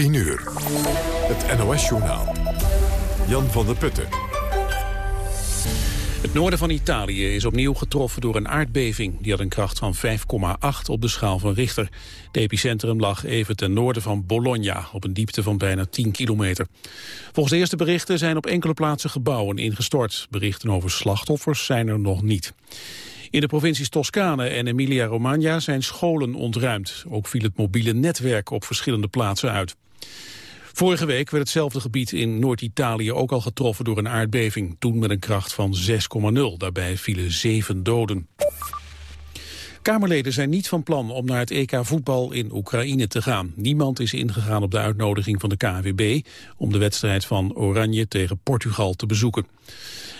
10 uur. Het NOS-journaal. Jan van der Putten. Het noorden van Italië is opnieuw getroffen door een aardbeving. Die had een kracht van 5,8 op de schaal van Richter. Het epicentrum lag even ten noorden van Bologna... op een diepte van bijna 10 kilometer. Volgens de eerste berichten zijn op enkele plaatsen gebouwen ingestort. Berichten over slachtoffers zijn er nog niet. In de provincies Toscane en Emilia-Romagna zijn scholen ontruimd. Ook viel het mobiele netwerk op verschillende plaatsen uit. Vorige week werd hetzelfde gebied in Noord-Italië ook al getroffen door een aardbeving. Toen met een kracht van 6,0. Daarbij vielen zeven doden. Kamerleden zijn niet van plan om naar het EK voetbal in Oekraïne te gaan. Niemand is ingegaan op de uitnodiging van de KNVB om de wedstrijd van Oranje tegen Portugal te bezoeken.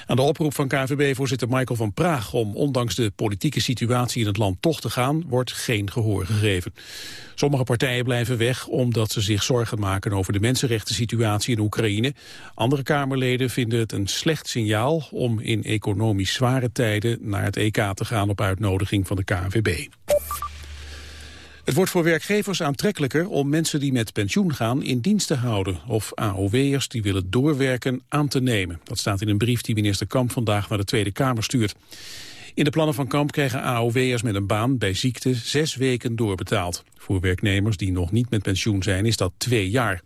Aan de oproep van KVB-voorzitter Michael van Praag om ondanks de politieke situatie in het land toch te gaan, wordt geen gehoor gegeven. Sommige partijen blijven weg omdat ze zich zorgen maken over de mensenrechten situatie in Oekraïne. Andere Kamerleden vinden het een slecht signaal om in economisch zware tijden naar het EK te gaan op uitnodiging van de KNVB. Het wordt voor werkgevers aantrekkelijker om mensen die met pensioen gaan in dienst te houden of AOW'ers die willen doorwerken aan te nemen. Dat staat in een brief die minister Kamp vandaag naar de Tweede Kamer stuurt. In de plannen van Kamp krijgen AOW'ers met een baan bij ziekte zes weken doorbetaald. Voor werknemers die nog niet met pensioen zijn is dat twee jaar.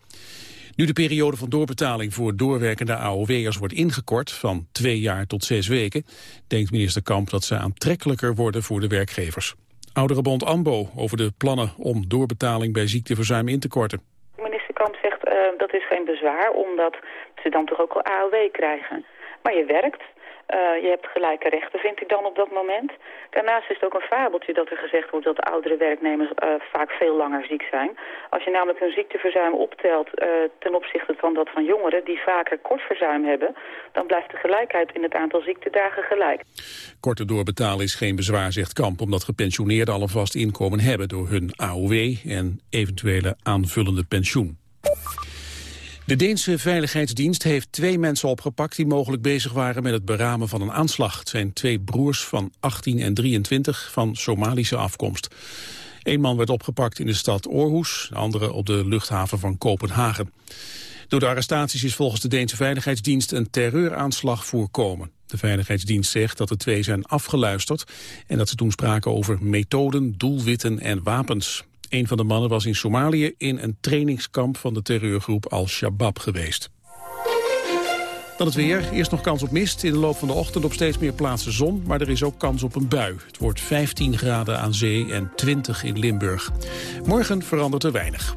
Nu de periode van doorbetaling voor doorwerkende AOW'ers wordt ingekort van twee jaar tot zes weken, denkt minister Kamp dat ze aantrekkelijker worden voor de werkgevers. Ouderenbond AMBO over de plannen om doorbetaling bij ziekteverzuim in te korten. Minister Kamp zegt uh, dat is geen bezwaar omdat ze dan toch ook al AOW krijgen. Maar je werkt, uh, je hebt gelijke rechten, vind ik dan op dat moment. Daarnaast is het ook een fabeltje dat er gezegd wordt dat oudere werknemers uh, vaak veel langer ziek zijn. Als je namelijk hun ziekteverzuim optelt uh, ten opzichte van dat van jongeren die vaker kort verzuim hebben, dan blijft de gelijkheid in het aantal ziektedagen gelijk. Korte doorbetalen is geen bezwaar, zegt Kamp, omdat gepensioneerden al een vast inkomen hebben door hun AOW en eventuele aanvullende pensioen. De Deense Veiligheidsdienst heeft twee mensen opgepakt die mogelijk bezig waren met het beramen van een aanslag. Het zijn twee broers van 18 en 23 van Somalische afkomst. Eén man werd opgepakt in de stad Aarhus, de andere op de luchthaven van Kopenhagen. Door de arrestaties is volgens de Deense Veiligheidsdienst een terreuraanslag voorkomen. De Veiligheidsdienst zegt dat de twee zijn afgeluisterd en dat ze toen spraken over methoden, doelwitten en wapens. Een van de mannen was in Somalië in een trainingskamp van de terreurgroep Al-Shabaab geweest. Dan het weer. Eerst nog kans op mist. In de loop van de ochtend op steeds meer plaatsen zon. Maar er is ook kans op een bui. Het wordt 15 graden aan zee en 20 in Limburg. Morgen verandert er weinig.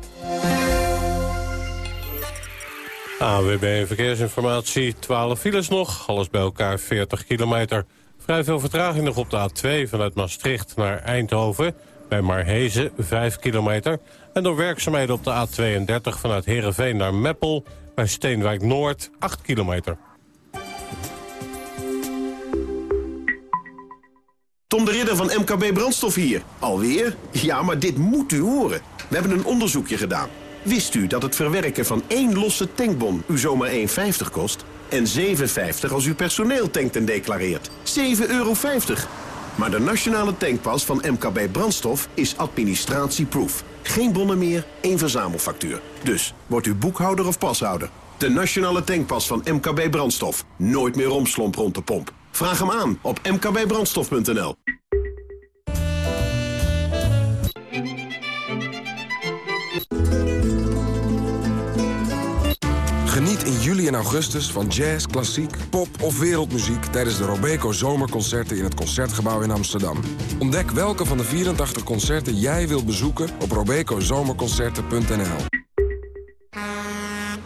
AWB Verkeersinformatie. 12 files nog. Alles bij elkaar 40 kilometer. Vrij veel vertraging nog op de A2 vanuit Maastricht naar Eindhoven. Bij Marhezen 5 kilometer. En door werkzaamheden op de A32 vanuit Heerenveen naar Meppel... bij Steenwijk Noord 8 kilometer. Tom de Ridder van MKB Brandstof hier. Alweer? Ja, maar dit moet u horen. We hebben een onderzoekje gedaan. Wist u dat het verwerken van één losse tankbon u zomaar 1,50 kost? En 7,50 als u personeel tankt en declareert. 7,50 euro. Maar de nationale tankpas van MKB Brandstof is administratieproof. Geen bonnen meer, één verzamelfactuur. Dus, wordt u boekhouder of pashouder? De nationale tankpas van MKB Brandstof. Nooit meer romslomp rond de pomp. Vraag hem aan op mkbbrandstof.nl. juli en augustus van jazz, klassiek, pop of wereldmuziek... tijdens de Robeco Zomerconcerten in het Concertgebouw in Amsterdam. Ontdek welke van de 84 concerten jij wilt bezoeken op robecozomerconcerten.nl.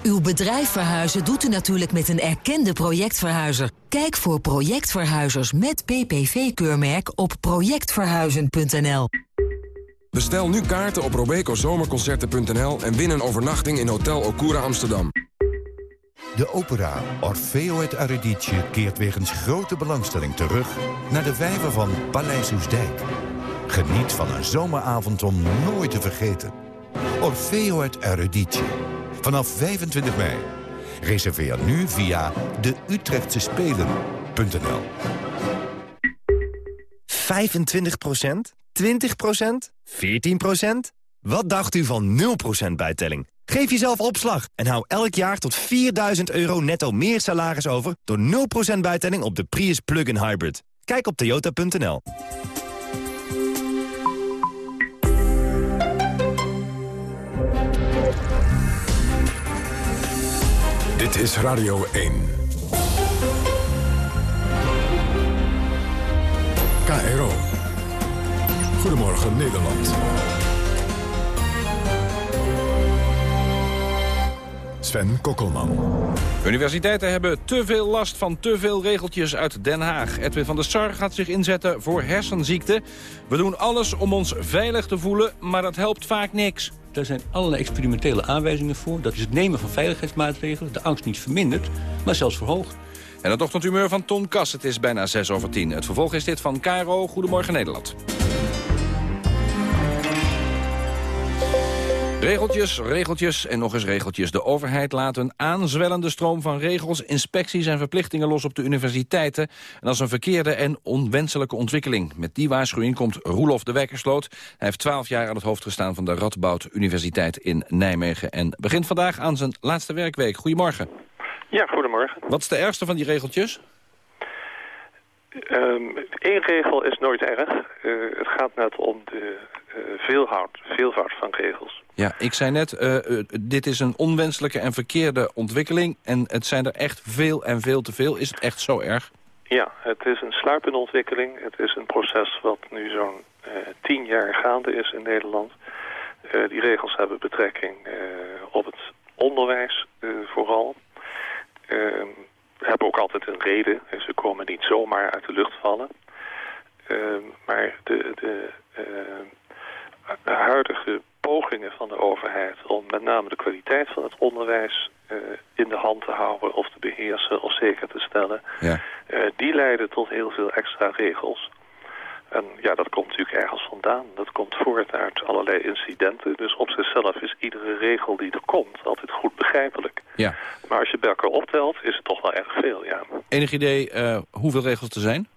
Uw bedrijf verhuizen doet u natuurlijk met een erkende projectverhuizer. Kijk voor projectverhuizers met PPV-keurmerk op projectverhuizen.nl. Bestel nu kaarten op robecozomerconcerten.nl en win een overnachting in Hotel Okura Amsterdam. De opera Orfeo het Eurydice keert wegens grote belangstelling terug... naar de vijver van Paleis Oesdijk. Geniet van een zomeravond om nooit te vergeten. Orfeo het Eurydice. Vanaf 25 mei. Reserveer nu via de Utrechtse Spelen.nl. 25% 20% 14% Wat dacht u van 0% bijtelling? Geef jezelf opslag en hou elk jaar tot 4000 euro netto meer salaris over... door 0% bijtelling op de Prius Plug-in Hybrid. Kijk op toyota.nl. Dit is Radio 1. KRO. Goedemorgen Nederland. Sven Kokkelman. Universiteiten hebben te veel last van te veel regeltjes uit Den Haag. Edwin van der Sar gaat zich inzetten voor hersenziekte. We doen alles om ons veilig te voelen, maar dat helpt vaak niks. Daar zijn allerlei experimentele aanwijzingen voor. Dat is het nemen van veiligheidsmaatregelen. De angst niet vermindert, maar zelfs verhoogt. En het ochtendhumeur van Ton Kass. Het is bijna 6 over 10. Het vervolg is dit van Caro. Goedemorgen Nederland. Regeltjes, regeltjes en nog eens regeltjes. De overheid laat een aanzwellende stroom van regels, inspecties en verplichtingen los op de universiteiten. En dat is een verkeerde en onwenselijke ontwikkeling. Met die waarschuwing komt Roelof de Wekkersloot. Hij heeft twaalf jaar aan het hoofd gestaan van de Radboud Universiteit in Nijmegen. En begint vandaag aan zijn laatste werkweek. Goedemorgen. Ja, goedemorgen. Wat is de ergste van die regeltjes? Eén ehm, regel is nooit erg. Uh, het gaat net om de uh, veelvoud, veelvoud van regels. Ja, ik zei net, uh, dit is een onwenselijke en verkeerde ontwikkeling... en het zijn er echt veel en veel te veel. Is het echt zo erg? Ja, het is een sluipende ontwikkeling. Het is een proces wat nu zo'n tien jaar gaande is in Nederland. die regels hebben betrekking op het onderwijs vooral. Ehm, hebben ook altijd een reden. Ze komen niet zomaar uit de lucht vallen. Ehm, maar de, de huidige pogingen van de overheid om met name de kwaliteit van het onderwijs uh, in de hand te houden of te beheersen of zeker te stellen, ja. uh, die leiden tot heel veel extra regels. En ja, dat komt natuurlijk ergens vandaan. Dat komt voort uit allerlei incidenten. Dus op zichzelf is iedere regel die er komt altijd goed begrijpelijk. Ja. Maar als je bij elkaar optelt, is het toch wel erg veel, ja. Enig idee uh, hoeveel regels er zijn?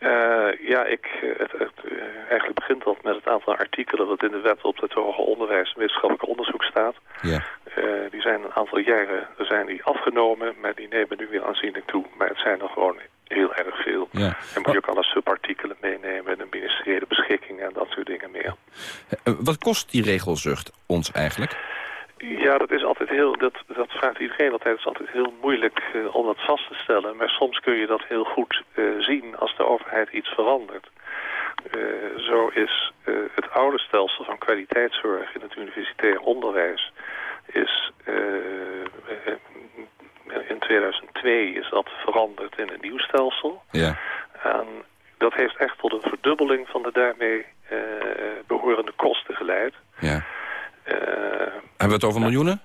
Uh, ja, ik, het, het, uh, eigenlijk begint dat met het aantal artikelen dat in de wet op het hoger onderwijs en wetenschappelijk onderzoek staat. Ja. Uh, die zijn een aantal jaren zijn die afgenomen, maar die nemen nu weer aanzienlijk toe. Maar het zijn er gewoon heel erg veel. Ja. En moet je ook alle subartikelen meenemen, de ministeriële beschikkingen en dat soort dingen meer. Wat kost die regelzucht ons eigenlijk? Ja, dat is altijd heel, dat, dat vraagt iedereen altijd. Het is altijd heel moeilijk uh, om dat vast te stellen. Maar soms kun je dat heel goed uh, zien als de overheid iets verandert. Uh, zo is het oude stelsel van kwaliteitszorg in het universitair onderwijs is in 2002 is dat veranderd in een nieuw stelsel. Ja. En dat heeft echt tot een verdubbeling van de daarmee behorende kosten geleid. Ja. Uh, Hebben we het over miljoenen?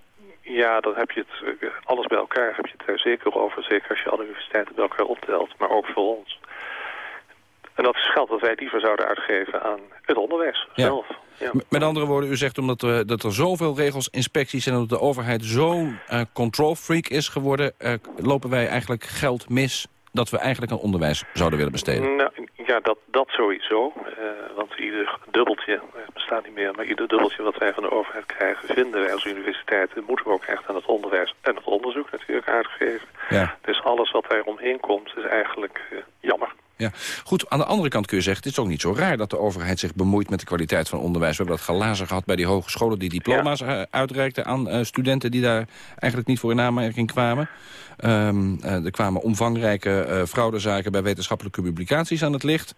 Ja, dan heb je het, alles bij elkaar heb je het er zeker over. Zeker als je alle universiteiten bij elkaar optelt, maar ook voor ons. En dat is geld dat wij liever zouden uitgeven aan het onderwijs ja. zelf. Ja. Met andere woorden, u zegt omdat er, dat er zoveel regels, inspecties... en dat de overheid zo'n uh, control freak is geworden... Uh, lopen wij eigenlijk geld mis dat we eigenlijk aan onderwijs zouden willen besteden? Nou, ja, dat, dat sowieso. Uh, want ieder dubbeltje, het bestaat niet meer... maar ieder dubbeltje wat wij van de overheid krijgen... vinden wij als universiteiten... moeten we ook echt aan het onderwijs en het onderzoek natuurlijk uitgeven. Ja. Dus alles wat daar omheen komt is eigenlijk uh, jammer. Ja, goed. Aan de andere kant kun je zeggen... het is ook niet zo raar dat de overheid zich bemoeit met de kwaliteit van onderwijs. We hebben dat gelazen gehad bij die hogescholen... die diploma's ja. uitreikten aan uh, studenten die daar eigenlijk niet voor in aanmerking kwamen. Um, uh, er kwamen omvangrijke uh, fraudezaken bij wetenschappelijke publicaties aan het licht.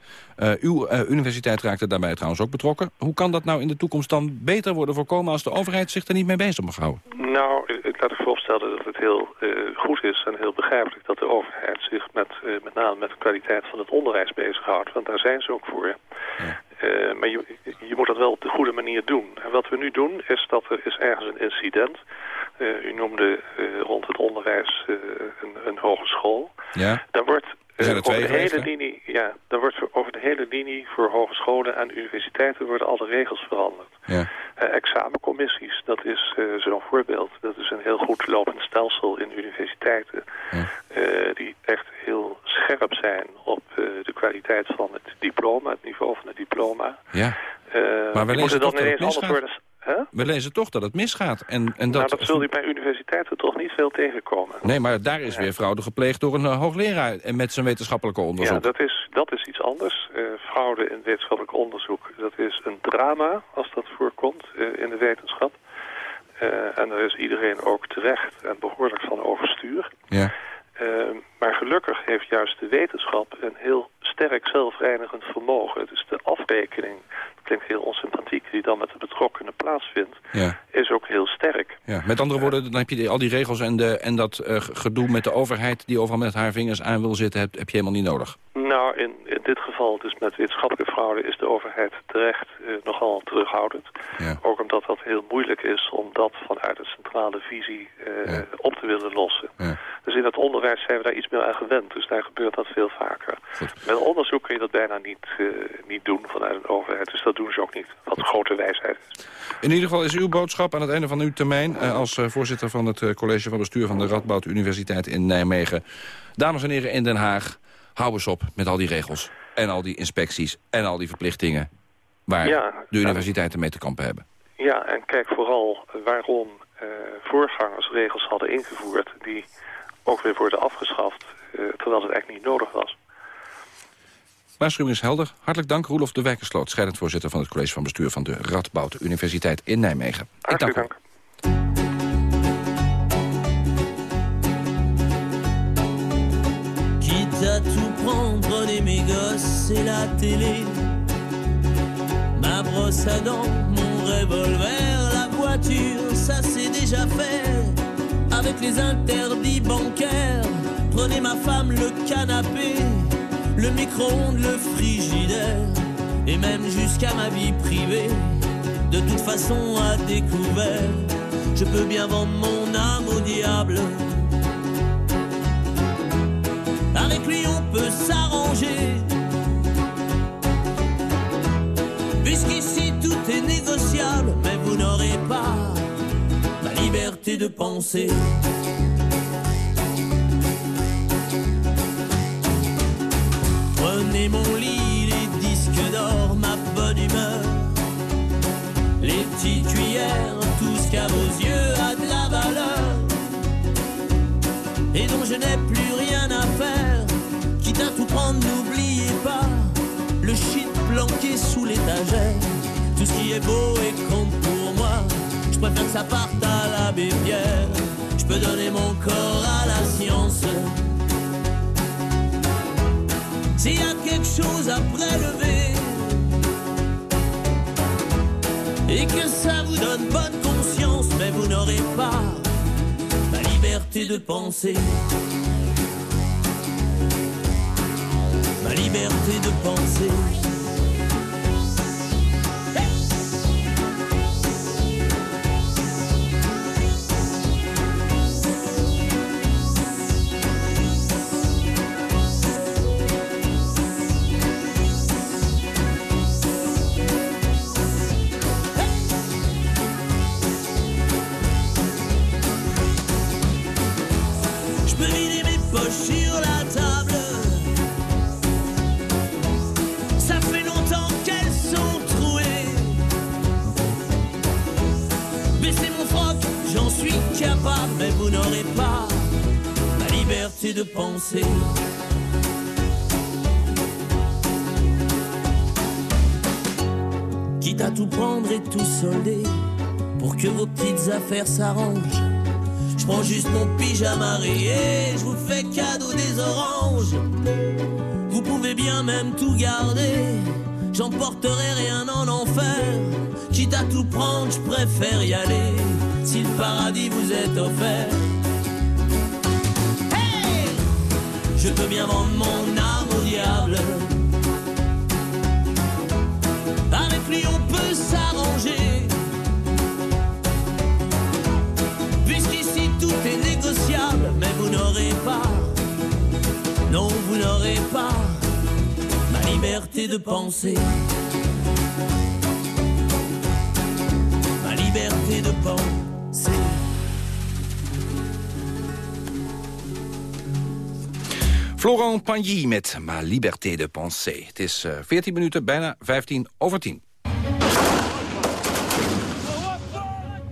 Uw universiteit raakte daarbij trouwens ook betrokken. Hoe kan dat nou in de toekomst dan beter worden voorkomen... als de overheid zich er niet mee bezig mag houden? Nou, ik laat ik vooropstellen dat het heel goed is en heel begrijpelijk... dat de overheid zich met, met name met de kwaliteit van het onderwijs bezighoudt. Want daar zijn ze ook voor. Ja. Uh, maar je, je moet dat wel op de goede manier doen. En wat we nu doen is dat er is ergens een incident. U noemde rond het onderwijs een, een, hogeschool. Ja. Daar wordt er over de hele linie, ja, dan wordt over de hele linie voor hogescholen en universiteiten worden alle regels veranderd. Ja. examencommissies, dat is zo'n voorbeeld. Dat is een heel goed lopend stelsel in universiteiten. Ja. die echt heel scherp zijn op de kwaliteit van het diploma, het niveau van het diploma. Ja. Maar we moeten dan ineens anders worden... Huh? we lezen toch dat het misgaat. En, en dat... dat... Nou, dat zul je bij universiteiten toch niet veel tegenkomen. Nee, maar daar is weer fraude gepleegd door een hoogleraar... en met zijn wetenschappelijke onderzoek. Ja, dat is, dat is iets anders. fraude in wetenschappelijk onderzoek, dat is een drama als dat voorkomt in de wetenschap. en daar is iedereen ook terecht en behoorlijk van overstuur. Ja. Maar gelukkig heeft juist de wetenschap een heel sterk zelfreinigend vermogen. Dus de afrekening, dat klinkt heel onsympathiek, die dan met de betrokkenen plaatsvindt, ja. is ook heel sterk. Ja. Met andere woorden, dan heb je al die regels en, de, en dat uh, gedoe met de overheid die overal met haar vingers aan wil zitten, heb, heb je helemaal niet nodig. Nou, in, in dit geval, dus met wetenschappelijke fraude, is de overheid terecht uh, nogal terughoudend. Ja. Ook omdat dat heel moeilijk is om dat vanuit een centrale visie uh, ja. op te willen lossen. Ja. Dus in het onderwijs zijn we daar iets aan gewend. Dus daar gebeurt dat veel vaker. Goed. Met onderzoek kun je dat bijna niet, uh, niet doen vanuit een overheid. Dus dat doen ze ook niet. Wat grote wijsheid is. In ieder geval is uw boodschap aan het einde van uw termijn... Uh, als uh, voorzitter van het college van bestuur van de Radboud Universiteit in Nijmegen. Dames en heren in Den Haag, hou eens op met al die regels. En al die inspecties en al die verplichtingen... waar ja, de universiteiten mee te kampen hebben. Ja, en kijk vooral waarom voorgangers regels hadden ingevoerd... die ook weer worden afgeschaft, uh, terwijl het eigenlijk niet nodig was. Waarschuwing is helder. Hartelijk dank, Roelof de Wijkersloot... scheidend voorzitter van het college van bestuur van de Radboud Universiteit in Nijmegen. Hartelijk dank. Quitte à tout prendre, prenez mes gosses et la télé. Ma brosse à dents, mon revolver, la voiture, ça c'est déjà fait avec les interdits bancaires. Prenez ma femme, le canapé, le micro-ondes, le frigidaire, et même jusqu'à ma vie privée. De toute façon, à découvert, je peux bien vendre mon âme au diable. Avec lui, on peut s'arranger. Puisqu'ici, tout est négociable, mais vous n'aurez pas liberté de penser. Prenez mon lit, les disques d'or, ma bonne humeur, les petites cuillères, tout ce qu'à vos yeux a de la valeur, et dont je n'ai plus rien à faire, quitte à tout prendre, n'oubliez pas le shit planqué sous l'étagère, tout ce qui est beau et moi. Je préfère que ça parte à l'abbé Pierre. Je peux donner mon corps à la science. S'il y a quelque chose à prélever et que ça vous donne bonne conscience, mais vous n'aurez pas la liberté de penser. Ma liberté de penser. Je prends juste mon pyjama rayé, je vous fais cadeau des oranges. Vous pouvez bien même tout garder, j'emporterai rien en enfer. Quitte à tout prendre, je préfère y aller. Si le paradis vous est offert. je peux bien vendre non, vous n'aurez pas ma liberté de penser. Ma liberté de penser. Florent Pagny met Ma Liberté de Pensée. Het is uh, 14 minuten, bijna 15 over 10.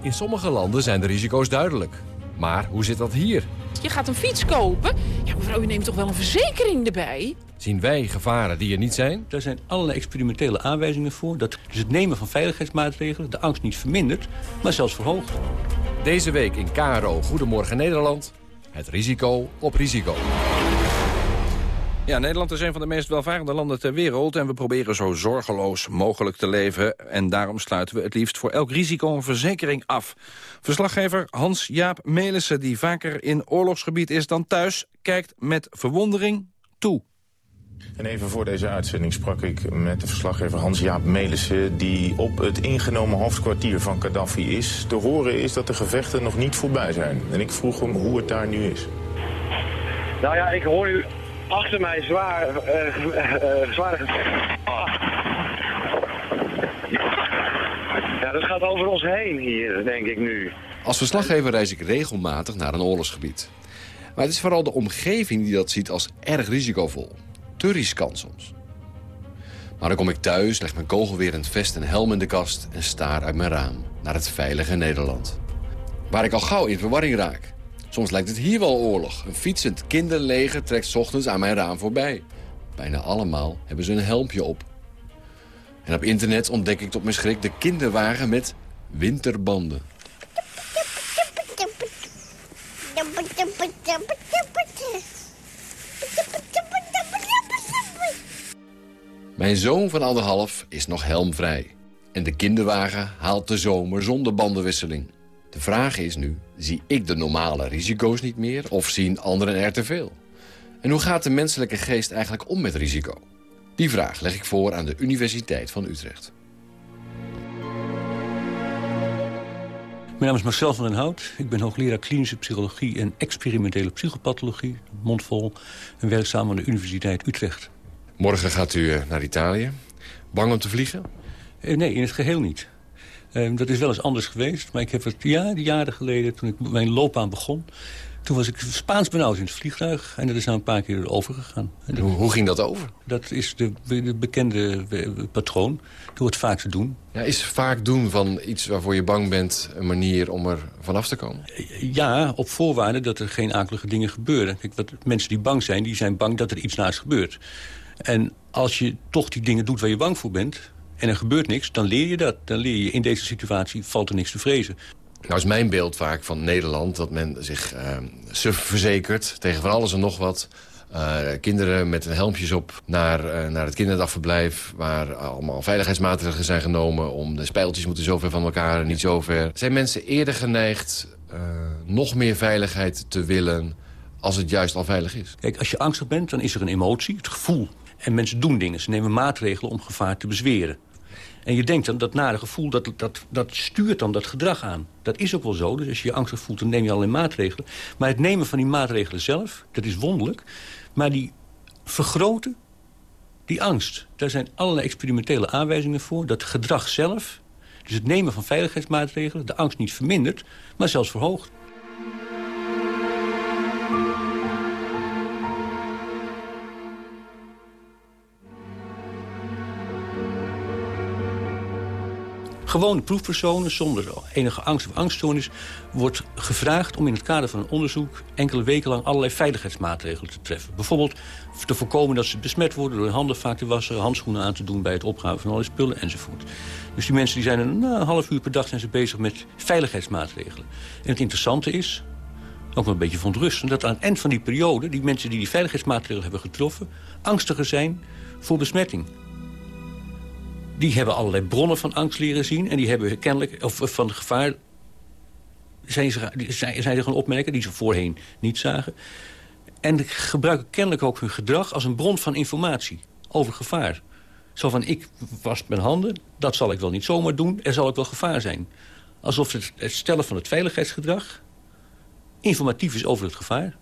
In sommige landen zijn de risico's duidelijk. Maar hoe zit dat hier? Je gaat een fiets kopen. Ja, mevrouw, u neemt toch wel een verzekering erbij? Zien wij gevaren die er niet zijn? Daar zijn allerlei experimentele aanwijzingen voor... dat dus het nemen van veiligheidsmaatregelen de angst niet vermindert... maar zelfs verhoogt. Deze week in KRO Goedemorgen Nederland... het risico op risico. Ja, Nederland is een van de meest welvarende landen ter wereld... en we proberen zo zorgeloos mogelijk te leven. En daarom sluiten we het liefst voor elk risico een verzekering af. Verslaggever Hans-Jaap Melissen, die vaker in oorlogsgebied is dan thuis... kijkt met verwondering toe. En even voor deze uitzending sprak ik met de verslaggever Hans-Jaap Melissen... die op het ingenomen hoofdkwartier van Gaddafi is. Te horen is dat de gevechten nog niet voorbij zijn. En ik vroeg hem hoe het daar nu is. Nou ja, ik hoor u achter mij zwaar, uh, uh, zwaar... Ja, dat gaat over ons heen hier, denk ik nu. Als verslaggever reis ik regelmatig naar een oorlogsgebied. Maar het is vooral de omgeving die dat ziet als erg risicovol. Te riskant soms. Maar dan kom ik thuis, leg mijn het vest en helm in de kast... en staar uit mijn raam naar het veilige Nederland. Waar ik al gauw in verwarring raak. Soms lijkt het hier wel oorlog. Een fietsend kinderleger trekt ochtends aan mijn raam voorbij. Bijna allemaal hebben ze een helmpje op. En op internet ontdek ik tot mijn schrik de kinderwagen met winterbanden. Mijn zoon van anderhalf is nog helmvrij. En de kinderwagen haalt de zomer zonder bandenwisseling. De vraag is nu, zie ik de normale risico's niet meer... of zien anderen er te veel? En hoe gaat de menselijke geest eigenlijk om met risico? Die vraag leg ik voor aan de Universiteit van Utrecht. Mijn naam is Marcel van den Hout. Ik ben hoogleraar klinische psychologie en experimentele psychopathologie. Mondvol en werkzaam aan de Universiteit Utrecht. Morgen gaat u eh, naar Italië. Bang om te vliegen? Eh, nee, in het geheel niet. Uh, dat is wel eens anders geweest. Maar ik heb het ja, jaren geleden, toen ik mijn loopbaan begon... toen was ik Spaans benauwd in het vliegtuig. En dat is nou een paar keer overgegaan. Hoe, hoe ging dat over? Dat is de, de bekende patroon. Door het vaak te doen. Ja, is vaak doen van iets waarvoor je bang bent... een manier om er vanaf te komen? Ja, op voorwaarde dat er geen akelige dingen gebeuren. Kijk, wat, mensen die bang zijn, die zijn bang dat er iets naast gebeurt. En als je toch die dingen doet waar je bang voor bent en er gebeurt niks, dan leer je dat. Dan leer je in deze situatie valt er niks te vrezen. Nou is mijn beeld vaak van Nederland dat men zich uh, suf verzekert tegen van alles en nog wat. Uh, kinderen met helmpjes op naar, uh, naar het kinderdagverblijf... waar allemaal veiligheidsmaatregelen zijn genomen... om de spijltjes moeten zo ver van elkaar en niet zo ver. Zijn mensen eerder geneigd nog meer veiligheid te willen... als het juist al veilig is? Kijk, als je angstig bent, dan is er een emotie, het gevoel. En mensen doen dingen, ze nemen maatregelen om gevaar te bezweren. En je denkt dan dat nare gevoel, dat, dat, dat stuurt dan dat gedrag aan. Dat is ook wel zo. Dus als je je angstig voelt, dan neem je alleen maatregelen. Maar het nemen van die maatregelen zelf, dat is wonderlijk. Maar die vergroten die angst. Daar zijn allerlei experimentele aanwijzingen voor. Dat gedrag zelf, dus het nemen van veiligheidsmaatregelen... de angst niet vermindert, maar zelfs verhoogt. Gewone proefpersonen zonder enige angst of angststoornis... wordt gevraagd om in het kader van een onderzoek... enkele weken lang allerlei veiligheidsmaatregelen te treffen. Bijvoorbeeld te voorkomen dat ze besmet worden... door handen vaak te wassen, handschoenen aan te doen... bij het opgraven van alle spullen enzovoort. Dus die mensen die zijn een, een half uur per dag zijn ze bezig met veiligheidsmaatregelen. En het interessante is, ook wel een beetje verontrustend... dat aan het eind van die periode, die mensen die die veiligheidsmaatregelen hebben getroffen... angstiger zijn voor besmetting die hebben allerlei bronnen van angst leren zien... en die hebben kennelijk, of van gevaar... zijn ze, zijn, ze gaan opmerken, die ze voorheen niet zagen. En gebruiken kennelijk ook hun gedrag als een bron van informatie over gevaar. Zo van, ik was mijn handen, dat zal ik wel niet zomaar doen... er zal ook wel gevaar zijn. Alsof het, het stellen van het veiligheidsgedrag... informatief is over het gevaar.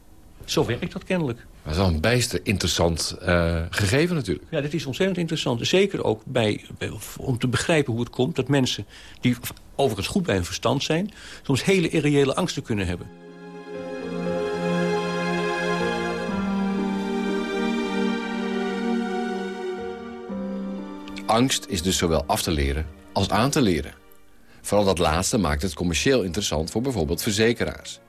Zo werkt dat kennelijk. Dat is wel een bijster interessant uh, gegeven natuurlijk. Ja, dit is ontzettend interessant. Zeker ook bij, bij, om te begrijpen hoe het komt... dat mensen die overigens goed bij hun verstand zijn... soms hele irreële angsten kunnen hebben. Angst is dus zowel af te leren als aan te leren. Vooral dat laatste maakt het commercieel interessant voor bijvoorbeeld verzekeraars.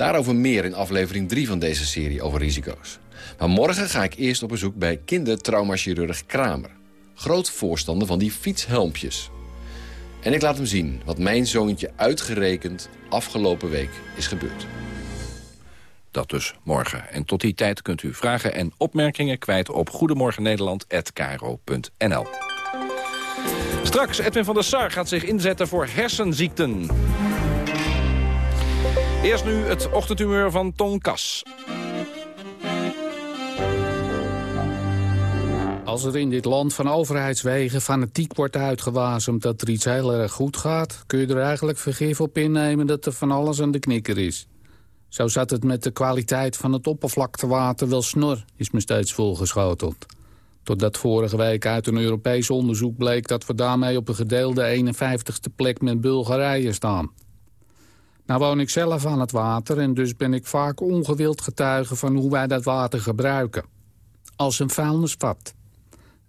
Daarover meer in aflevering 3 van deze serie over risico's. Maar morgen ga ik eerst op bezoek bij kindertraumachirurg Kramer. Groot voorstander van die fietshelmpjes. En ik laat hem zien wat mijn zoontje uitgerekend afgelopen week is gebeurd. Dat dus morgen. En tot die tijd kunt u vragen en opmerkingen kwijt op goedemorgennederland.nl. Straks, Edwin van der Sar gaat zich inzetten voor hersenziekten. Eerst nu het ochtendhumeur van Ton Kas. Als er in dit land van overheidswegen fanatiek wordt uitgewazemd dat er iets heel erg goed gaat... kun je er eigenlijk vergif op innemen dat er van alles aan de knikker is. Zo zat het met de kwaliteit van het oppervlaktewater wel snor, is me steeds voorgeschoteld. Totdat vorige week uit een Europees onderzoek bleek dat we daarmee op een gedeelde 51ste plek met Bulgarije staan. Nou woon ik zelf aan het water en dus ben ik vaak ongewild getuige van hoe wij dat water gebruiken. Als een vuilnisvat.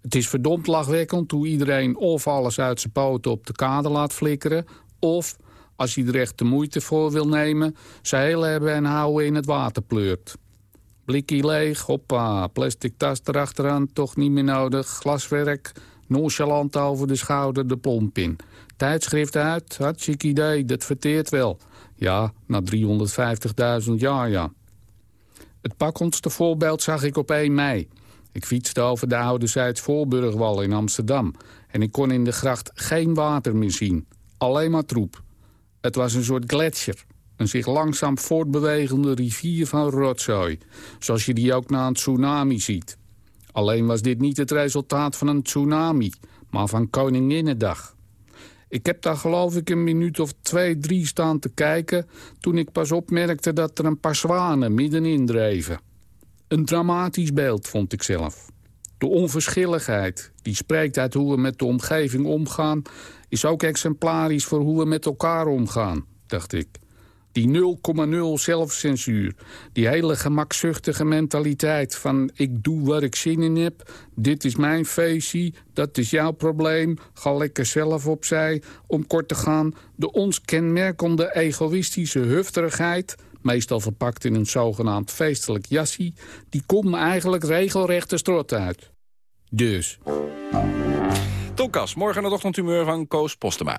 Het is verdomd lachwekkend hoe iedereen of alles uit zijn poten op de kade laat flikkeren... of, als hij er echt de moeite voor wil nemen, zijn heel hebben en houden in het water pleurt. Blikkie leeg, hoppa, plastic tas erachteraan, toch niet meer nodig, glaswerk, nonchalant over de schouder de plomp in. Tijdschrift uit, hartstikke idee, dat verteert wel. Ja, na 350.000 jaar, ja. Het pakkendste voorbeeld zag ik op 1 mei. Ik fietste over de oude Zuid-Voorburgwal in Amsterdam... en ik kon in de gracht geen water meer zien. Alleen maar troep. Het was een soort gletsjer. Een zich langzaam voortbewegende rivier van rotzooi. Zoals je die ook na een tsunami ziet. Alleen was dit niet het resultaat van een tsunami... maar van Koninginnedag. Ik heb daar geloof ik een minuut of twee, drie staan te kijken... toen ik pas opmerkte dat er een paar zwanen middenin dreven. Een dramatisch beeld, vond ik zelf. De onverschilligheid, die spreekt uit hoe we met de omgeving omgaan... is ook exemplarisch voor hoe we met elkaar omgaan, dacht ik. Die 0,0 zelfcensuur, die hele gemakzuchtige mentaliteit van... ik doe waar ik zin in heb, dit is mijn feestje, dat is jouw probleem... ga lekker zelf opzij, om kort te gaan... de ons kenmerkende egoïstische hufterigheid meestal verpakt in een zogenaamd feestelijk jassie... die komt eigenlijk regelrecht de strot uit. Dus... Tonkas, morgen het ochtendhumeur van Koos Postema.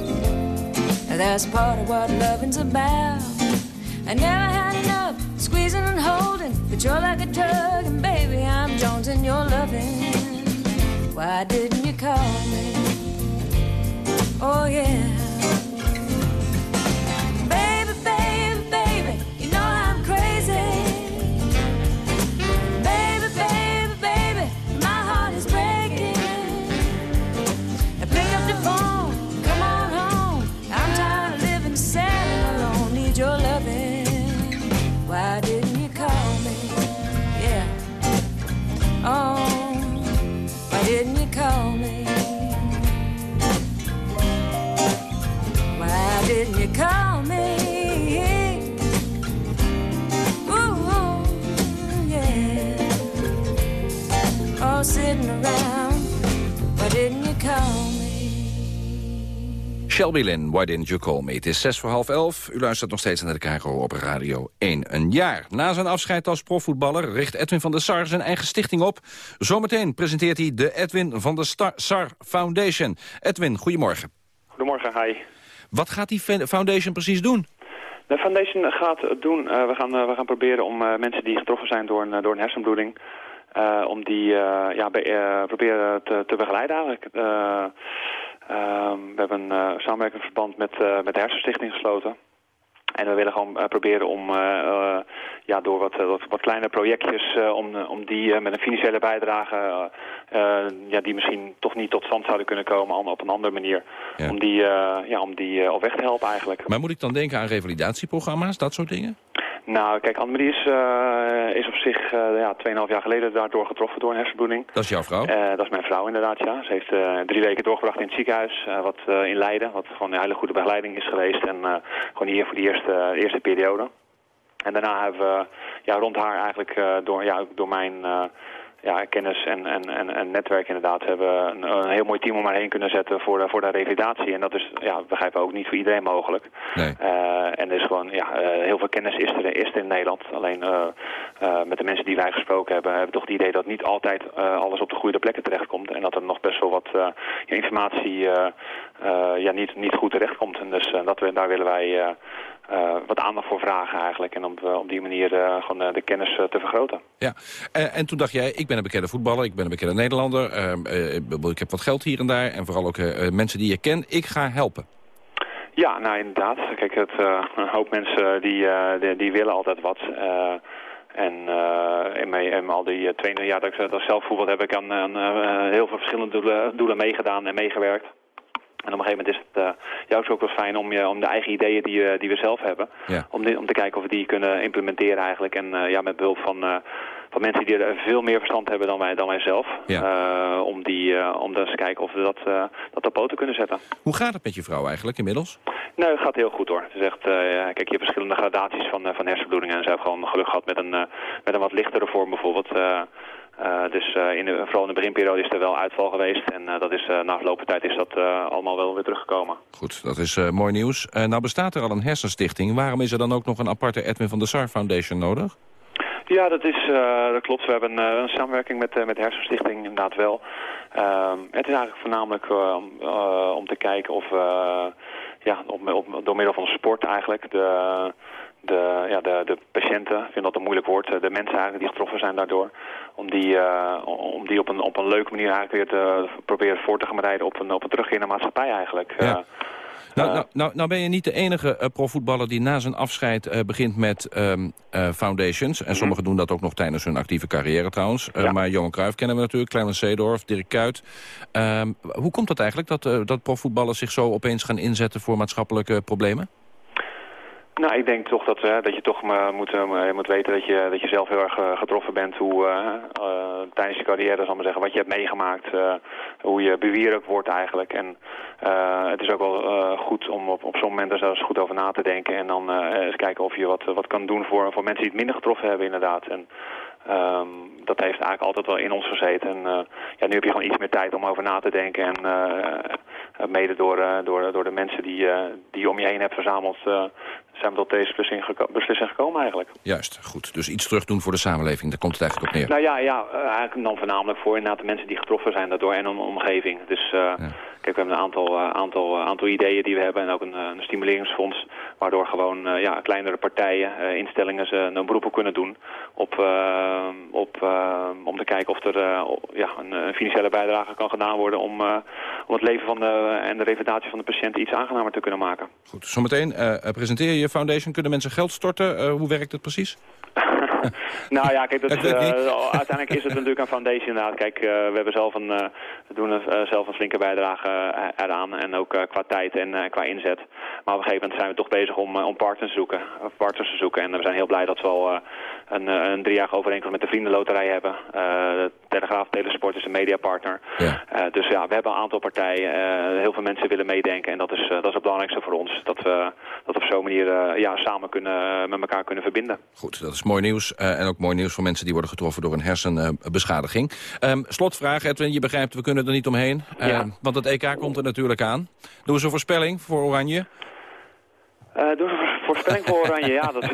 That's part of what loving's about. I never had enough squeezing and holding, but you're like a drug, and baby, I'm Jones and you're loving. Why didn't you call me? Oh yeah. Call me? Ooh, yeah. Sitting around. Why didn't you call me? Shelby Lynn, Why Didn't You Call Me? Het is zes voor half elf. U luistert nog steeds naar de KRO op Radio 1. Een jaar na zijn afscheid als profvoetballer... richt Edwin van der Sar zijn eigen stichting op. Zometeen presenteert hij de Edwin van der Star Sar Foundation. Edwin, goedemorgen. Goedemorgen, hi. Wat gaat die foundation precies doen? De foundation gaat doen, eh, we, gaan, eh, we gaan proberen om eh, mensen die getroffen zijn door een, door een hersenbloeding... om die ja, proberen te, te begeleiden eigenlijk. Eh, ehm, we hebben een samenwerkingsverband met, met de Hersenstichting gesloten. En we willen gewoon proberen om ja, door wat, wat, wat kleine projectjes, om, om die met een financiële bijdrage, ja, die misschien toch niet tot stand zouden kunnen komen, op een andere manier, om die, ja, om die op weg te helpen eigenlijk. Maar moet ik dan denken aan revalidatieprogramma's, dat soort dingen? Nou, kijk, Annemarie is, uh, is op zich uh, ja, 2,5 jaar geleden daardoor getroffen door een hersenbloeding. Dat is jouw vrouw? Uh, dat is mijn vrouw inderdaad, ja. Ze heeft drie weken doorgebracht in het ziekenhuis wat, in Leiden, wat gewoon een hele goede begeleiding is geweest. En gewoon hier voor de eerste, eerste periode. En daarna hebben we ja, rond haar eigenlijk door, ja, door mijn ja, kennis en, en, en, en netwerk inderdaad hebben een, een, heel mooi team om maar heen kunnen zetten voor de, voor de revalidatie. En dat is, ja, begrijpen we ook niet voor iedereen mogelijk. Nee. Uh, en er is gewoon, ja, uh, heel veel kennis is er, is er in Nederland. Alleen uh, met de mensen die wij gesproken hebben, hebben we toch het idee dat niet altijd alles op de goede plekken terechtkomt. En dat er nog best wel wat informatie ja, niet, niet goed terechtkomt. En dus dat we, daar willen wij uh, wat aandacht voor vragen eigenlijk. En om op die manier gewoon de kennis te vergroten. Ja, en toen dacht jij, ik ben een bekende voetballer, ik ben een bekende Nederlander. Ehm, ik heb wat geld hier en daar en vooral ook mensen die je kent. Ik ga helpen. Ja, nou inderdaad. Kijk, het, een hoop mensen die, die, die, willen altijd wat. En uh, in, mijn, in al die 22 jaar dat ik, dat zelf voetbal heb ik aan, aan heel veel verschillende doelen, doelen meegedaan en meegewerkt. En op een gegeven moment is het uh, juist ook wel fijn om, je, om de eigen ideeën die, uh, die we zelf hebben... Om, die, om te kijken of we die kunnen implementeren eigenlijk. En uh, ja, met behulp van, van mensen die er veel meer verstand hebben dan wij, dan wij zelf. om, die, om dus te kijken of we dat, dat op poten kunnen zetten. Hoe gaat het met je vrouw eigenlijk inmiddels? Nou, het gaat heel goed hoor. Het is echt, kijk, je hebt verschillende gradaties van, van hersenbloedingen. En ze heeft gewoon geluk gehad met een, met een wat lichtere vorm bijvoorbeeld... Uh, dus uh, in de, vooral in de beginperiode is er wel uitval geweest. En uh, dat is, na verloop tijd is dat allemaal wel weer teruggekomen. Goed, dat is mooi nieuws. nou bestaat er al een hersenstichting. Waarom is er dan ook nog een aparte Edwin van der Sar Foundation nodig? Ja, dat, is, dat klopt. We hebben een samenwerking met, met de hersenstichting inderdaad wel. Ehm, het is eigenlijk voornamelijk om te kijken of ja, op, op, door middel van sport eigenlijk de de, ja, de, de patiënten, ik vind dat een moeilijk woord, de mensen eigenlijk die getroffen zijn daardoor, om die, uh, om die op, een, op een leuke manier eigenlijk weer te proberen voor te gaan bereiden op een, op een terugkeer naar maatschappij eigenlijk. Ja. Uh, nou, nou, nou, nou, ben je niet de enige uh, profvoetballer die na zijn afscheid begint met um, uh, foundations. En mm -hmm. sommigen doen dat ook nog tijdens hun actieve carrière trouwens. Ja. Maar Johan Cruijff kennen we natuurlijk, Clemens Seedorf, Dirk Kuyt. Um, hoe komt dat eigenlijk dat, dat profvoetballers zich zo opeens gaan inzetten voor maatschappelijke problemen? Nou, ik denk toch dat, uh, dat je toch moet, uh, moet weten dat je, dat je zelf heel erg getroffen bent hoe, tijdens je carrière, zal maar zeggen, wat je hebt meegemaakt, hoe je bewierlijk wordt eigenlijk. En het is ook wel goed om op, op zo'n moment er zelfs goed over na te denken en dan eens kijken of je wat, wat kan doen voor, voor mensen die het minder getroffen hebben inderdaad. En, Um, dat heeft eigenlijk altijd wel in ons gezeten. En uh, ja, nu heb je gewoon iets meer tijd om over na te denken. En uh, mede door, door, door de mensen die, die je om je heen hebt verzameld... zijn we tot deze beslissing, geko beslissing gekomen eigenlijk. Juist, goed. Dus iets terug doen voor de samenleving. Daar komt het eigenlijk op neer. Nou ja, ja eigenlijk dan voornamelijk voor inderdaad de mensen die getroffen zijn daardoor en een omgeving. Dus... Ja. Kijk, we hebben een aantal, aantal, aantal ideeën die we hebben en ook een, een stimuleringsfonds waardoor gewoon ja, kleinere partijen, instellingen ze een beroep kunnen doen op, op, om te kijken of er ja, een, financiële bijdrage kan gedaan worden om, om het leven van de, en de revalidatie van de patiënt iets aangenamer te kunnen maken. Goed, zometeen presenteer je je foundation. Kunnen mensen geld storten? hoe werkt het precies? nou ja, kijk, dat, uh, uiteindelijk is het natuurlijk een foundation inderdaad. Kijk, uh, we hebben zelf een, we doen een, zelf een flinke bijdrage eraan. En ook qua tijd en qua inzet. Maar op een gegeven moment zijn we toch bezig om, om partners, te zoeken, partners te zoeken. En we zijn heel blij dat we al een, een driejarige overeenkomst met de Vriendenloterij hebben. de Telegraaf Telesport is een mediapartner. Ja. dus ja, we hebben een aantal partijen. heel veel mensen willen meedenken. En dat is, dat is het belangrijkste voor ons. Dat we, dat we op zo'n manier ja, samen kunnen, met elkaar kunnen verbinden. Goed, dat is mooi nieuws. Uh, en ook mooi nieuws voor mensen die worden getroffen door een hersenbeschadiging. Um, slotvraag, Edwin, je begrijpt, we kunnen er niet omheen. Uh, ja. Want het EK komt er natuurlijk aan. Doen we een voorspelling voor Oranje? Uh, doen we een voorspelling voor Oranje? ja, dat,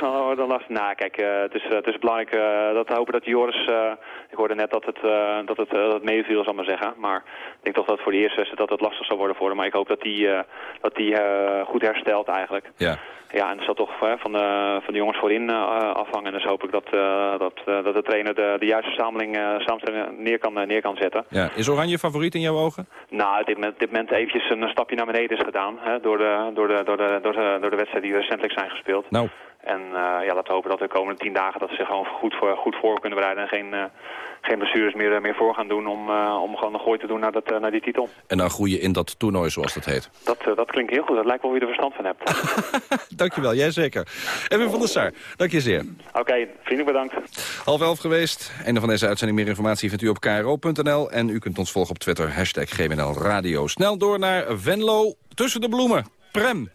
dat dan lastig. Nou, kijk, uh, het, is, het is belangrijk uh, dat we hopen dat Joris... ik hoorde net dat het, dat het, dat het meeviel, zal maar zeggen. Maar ik denk toch dat voor de eerste wedstrijd dat het lastig zal worden voor hem. Maar ik hoop dat hij dat die, goed herstelt eigenlijk. Ja. Ja, en dat zal toch eh, van, de, van de jongens voorin eh, afhangen. En dus hoop ik dat, eh, dat, eh, dat de trainer de, de juiste samenstelling, eh, samenstelling neer, kan, neer kan zetten. Ja. Is Oranje favoriet in jouw ogen? Nou, op dit moment, dit moment eventjes een stapje naar beneden is gedaan. Hè, door, de, door, de, door, de, door, de, door de wedstrijden die recentelijk zijn gespeeld. Nou. En eh, ja, laten we hopen dat de komende tien dagen dat ze zich gewoon goed voor, goed voor kunnen bereiden. En geen, uh, geen blessures meer, meer voor gaan doen om, om gewoon een gooi te doen naar, dat, naar die titel. En dan groeien in dat toernooi zoals dat heet. Dat, dat klinkt heel goed. Dat lijkt wel wie er verstand van hebt. Dankjewel, jij zeker. Edwin van der Sar, dank je zeer. Oké, okay, vriendelijk bedankt. Half elf geweest. Einde van deze uitzending. Meer informatie vindt u op kro.nl. En u kunt ons volgen op Twitter, hashtag GMNL Radio. Snel door naar Venlo, tussen de bloemen. Prem.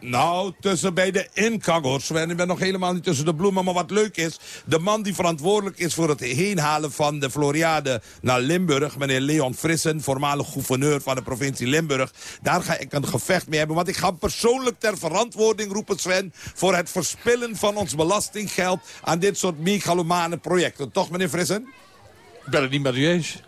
Nou, tussen bij de ingang hoor Sven. Ik ben nog helemaal niet tussen de bloemen. Maar wat leuk is, de man die verantwoordelijk is voor het heenhalen van de Floriade naar Limburg. Meneer Leon Frissen, voormalig gouverneur van de provincie Limburg. Daar ga ik een gevecht mee hebben. Want ik ga persoonlijk ter verantwoording roepen Sven. Voor het verspillen van ons belastinggeld aan dit soort megalomane projecten. Toch meneer Frissen? Ik ben het niet met u eens.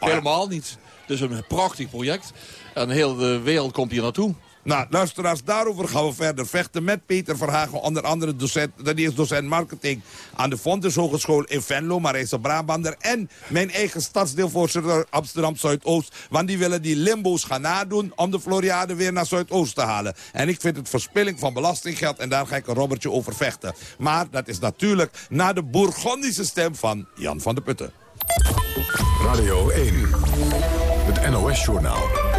Helemaal niet. Het is een prachtig project. En heel de wereld komt hier naartoe. Nou, luisteraars, daarover gaan we verder vechten met Peter Verhagen, onder andere docent, die is docent marketing aan de Fontes Hogeschool in Venlo, Marijse Brabander, en mijn eigen stadsdeelvoorzitter Amsterdam Zuidoost, want die willen die limbo's gaan nadoen om de Floriade weer naar Zuidoost te halen. En ik vind het verspilling van belastinggeld en daar ga ik een robbertje over vechten. Maar dat is natuurlijk naar de Bourgondische stem van Jan van der Putten. Radio 1, het NOS-journaal.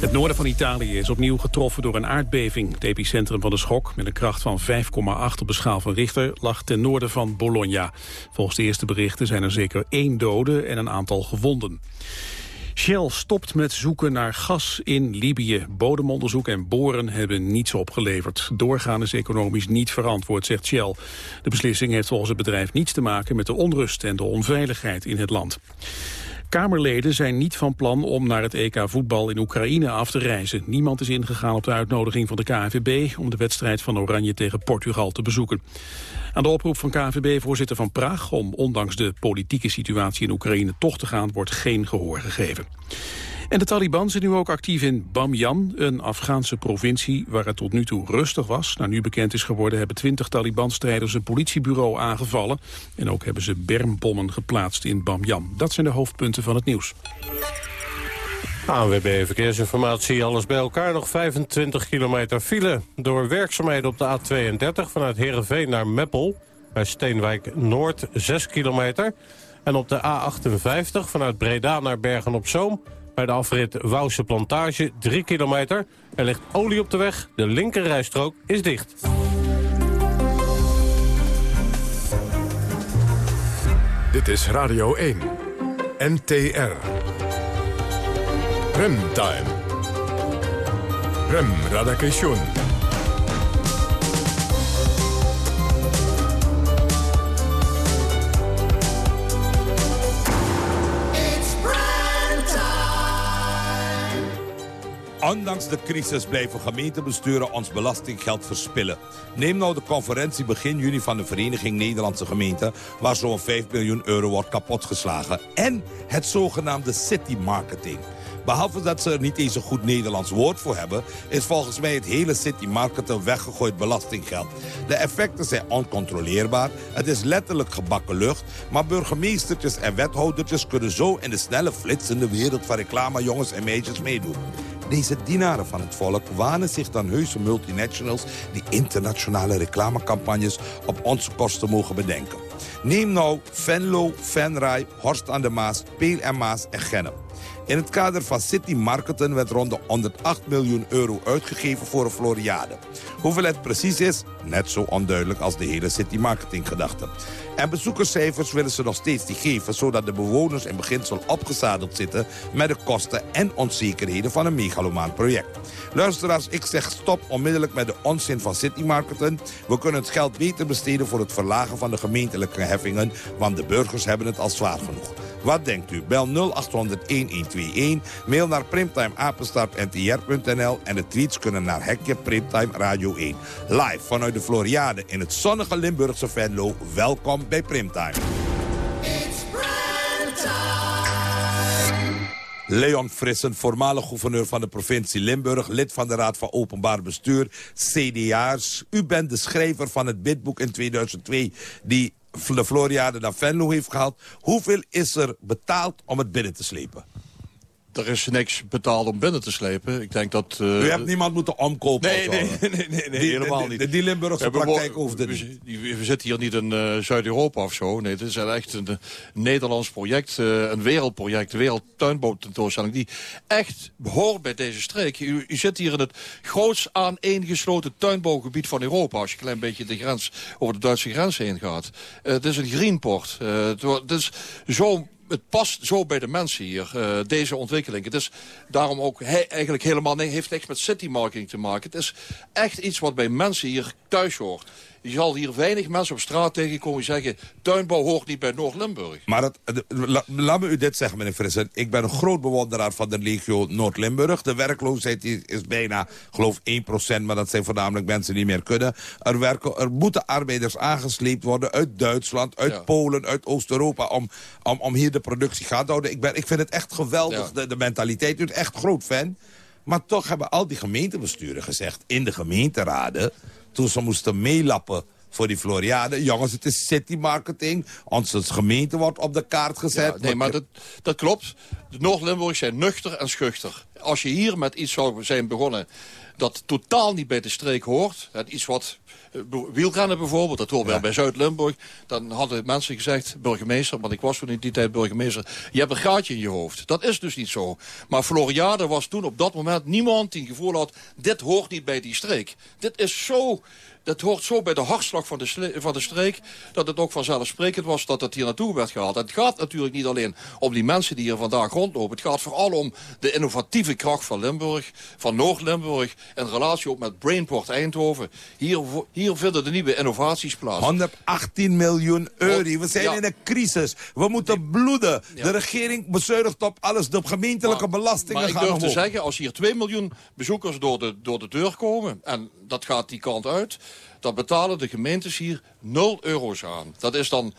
Het noorden van Italië is opnieuw getroffen door een aardbeving. Het epicentrum van de schok, met een kracht van 5,8 op de schaal van Richter, lag ten noorden van Bologna. Volgens de eerste berichten zijn er zeker één dode en een aantal gewonden. Shell stopt met zoeken naar gas in Libië. Bodemonderzoek en boren hebben niets opgeleverd. Doorgaan is economisch niet verantwoord, zegt Shell. De beslissing heeft volgens het bedrijf niets te maken met de onrust en de onveiligheid in het land. Kamerleden zijn niet van plan om naar het EK voetbal in Oekraïne af te reizen. Niemand is ingegaan op de uitnodiging van de KNVB om de wedstrijd van Oranje tegen Portugal te bezoeken. Aan de oproep van KNVB-voorzitter Van Praag om ondanks de politieke situatie in Oekraïne toch te gaan wordt geen gehoor gegeven. En de Taliban zijn nu ook actief in Bamyan, een Afghaanse provincie waar het tot nu toe rustig was. Nou, nu bekend is geworden hebben twintig Taliban-strijders een politiebureau aangevallen. En ook hebben ze bermbommen geplaatst in Bamyan. Dat zijn de hoofdpunten van het nieuws. ANWB Verkeersinformatie, alles bij elkaar nog 25 kilometer file. Door werkzaamheden op de A32 vanuit Heerenveen naar Meppel... bij Steenwijk Noord 6 kilometer. En op de A58 vanuit Breda naar Bergen-op-Zoom... bij de afrit Wouwse Plantage 3 kilometer. Er ligt olie op de weg, de linkerrijstrook is dicht. Dit is Radio 1, NTR. Remtime. Rem Radakation. Ondanks de crisis blijven gemeentebesturen ons belastinggeld verspillen. Neem nou de conferentie begin juni van de Vereniging Nederlandse Gemeenten... waar zo'n 5 miljoen euro wordt kapotgeslagen. En het zogenaamde city marketing. Behalve dat ze er niet eens een goed Nederlands woord voor hebben... is volgens mij het hele city marketing weggegooid belastinggeld. De effecten zijn oncontroleerbaar. Het is letterlijk gebakken lucht. Maar burgemeestertjes en wethoudertjes kunnen zo... in de snelle flitsende wereld van reclamejongens en meisjes meedoen. Deze dienaren van het volk wanen zich dan heuse multinationals... die internationale reclamecampagnes op onze kosten mogen bedenken. Neem nou Venlo, Venray, Horst aan de Maas, Peel en Maas en Gennep. In het kader van City Marketen werd rond de 108 miljoen euro uitgegeven voor een Floriade. Hoeveel het precies is, net zo onduidelijk als de hele City Marketing gedachte. En bezoekerscijfers willen ze nog steeds niet geven... zodat de bewoners in beginsel opgezadeld zitten... met de kosten en onzekerheden van een megalomaan project. Luisteraars, ik zeg stop onmiddellijk met de onzin van City Marketen. We kunnen het geld beter besteden voor het verlagen van de gemeentelijke heffingen... want de burgers hebben het al zwaar genoeg. Wat denkt u? Bel 0800-1121, mail naar primtimeapenstaartntr.nl... en de tweets kunnen naar Hekje Primtime Radio 1. Live vanuit de Floriade in het zonnige Limburgse Venlo. Welkom bij Primtime. Leon Frissen, voormalig gouverneur van de provincie Limburg... lid van de Raad van Openbaar Bestuur, CDA's. U bent de schrijver van het bidboek in 2002... die de Floriade naar Venlo heeft gehaald. Hoeveel is er betaald om het binnen te slepen? Er is niks betaald om binnen te slepen. Ik denk dat... Uh... U hebt niemand moeten omkopen Nee, nee, nee, nee, nee, die, helemaal niet. Die, die Limburgse praktijk hoefde we, niet. we- we zitten hier niet in eh, Zuid-Europa of zo. Nee, het is echt een, Nederlands project, eh, een wereldproject, een wereldtuinbouwtentoonstelling... die echt hoort bij deze streek. U, u zit hier in het grootst aaneengesloten tuinbouwgebied van Europa... als je een klein beetje de grens, over de Duitse grens heen gaat. Het is een greenport. Het, het is zo het past zo bij de mensen hier, eh, deze ontwikkeling. Het is daarom ook eigenlijk helemaal heeft niks met city marketing te maken. Het is echt iets wat bij mensen hier thuis hoort. Je zal hier weinig mensen op straat tegenkomen die zeggen... tuinbouw hoort niet bij Noord-Limburg. Maar la- laat me u dit zeggen, meneer Frissen. Ik ben een groot bewonderaar van de regio Noord-Limburg. De werkloosheid is, is bijna, geloof 1%, maar dat zijn voornamelijk mensen die meer kunnen. Er, werken, er moeten arbeiders aangesleept worden uit Duitsland, uit Ja. Polen, uit Oost-Europa... Om, om, om hier de productie gaan te houden. Ik, ben, ik vind het echt geweldig, Ja. de, de mentaliteit. U bent echt groot fan. Maar toch hebben al die gemeentebesturen gezegd... in de gemeenteraden, toen ze moesten meelappen voor die Floriade. Jongens, het is city marketing. Onze gemeente wordt op de kaart gezet. Ja, nee, maar dat, dat klopt. De Noord-Limburg zijn nuchter en schuchter. Als je hier met iets zou zijn begonnen dat totaal niet bij de streek hoort... iets wat wielrennen bijvoorbeeld, dat hoort wel bij Zuid-Limburg... dan hadden mensen gezegd, burgemeester, want ik was toen in die tijd burgemeester... je hebt een gaatje in je hoofd. Dat is dus niet zo. Maar Floriade was toen op dat moment niemand die het gevoel had... dit hoort niet bij die streek. Dit is zo... Dat hoort zo bij de hartslag van de, van de streek... dat het ook vanzelfsprekend was dat het hier naartoe werd gehaald. Het gaat natuurlijk niet alleen om die mensen die hier vandaag rondlopen. Het gaat vooral om de innovatieve kracht van Limburg, van Noord-Limburg... in relatie ook met Brainport Eindhoven. Hier, hier vinden de nieuwe innovaties plaats. 118 miljoen euro. We zijn Ja. in een crisis. We moeten bloeden. De regering bezuinigt op alles. De gemeentelijke belastingen Maar ik gaan durf te omhoog. zeggen, als hier 2 miljoen bezoekers door de, door de deur komen... en dat gaat die kant uit... dan betalen de gemeentes hier 0 euro's aan. Dat is dan...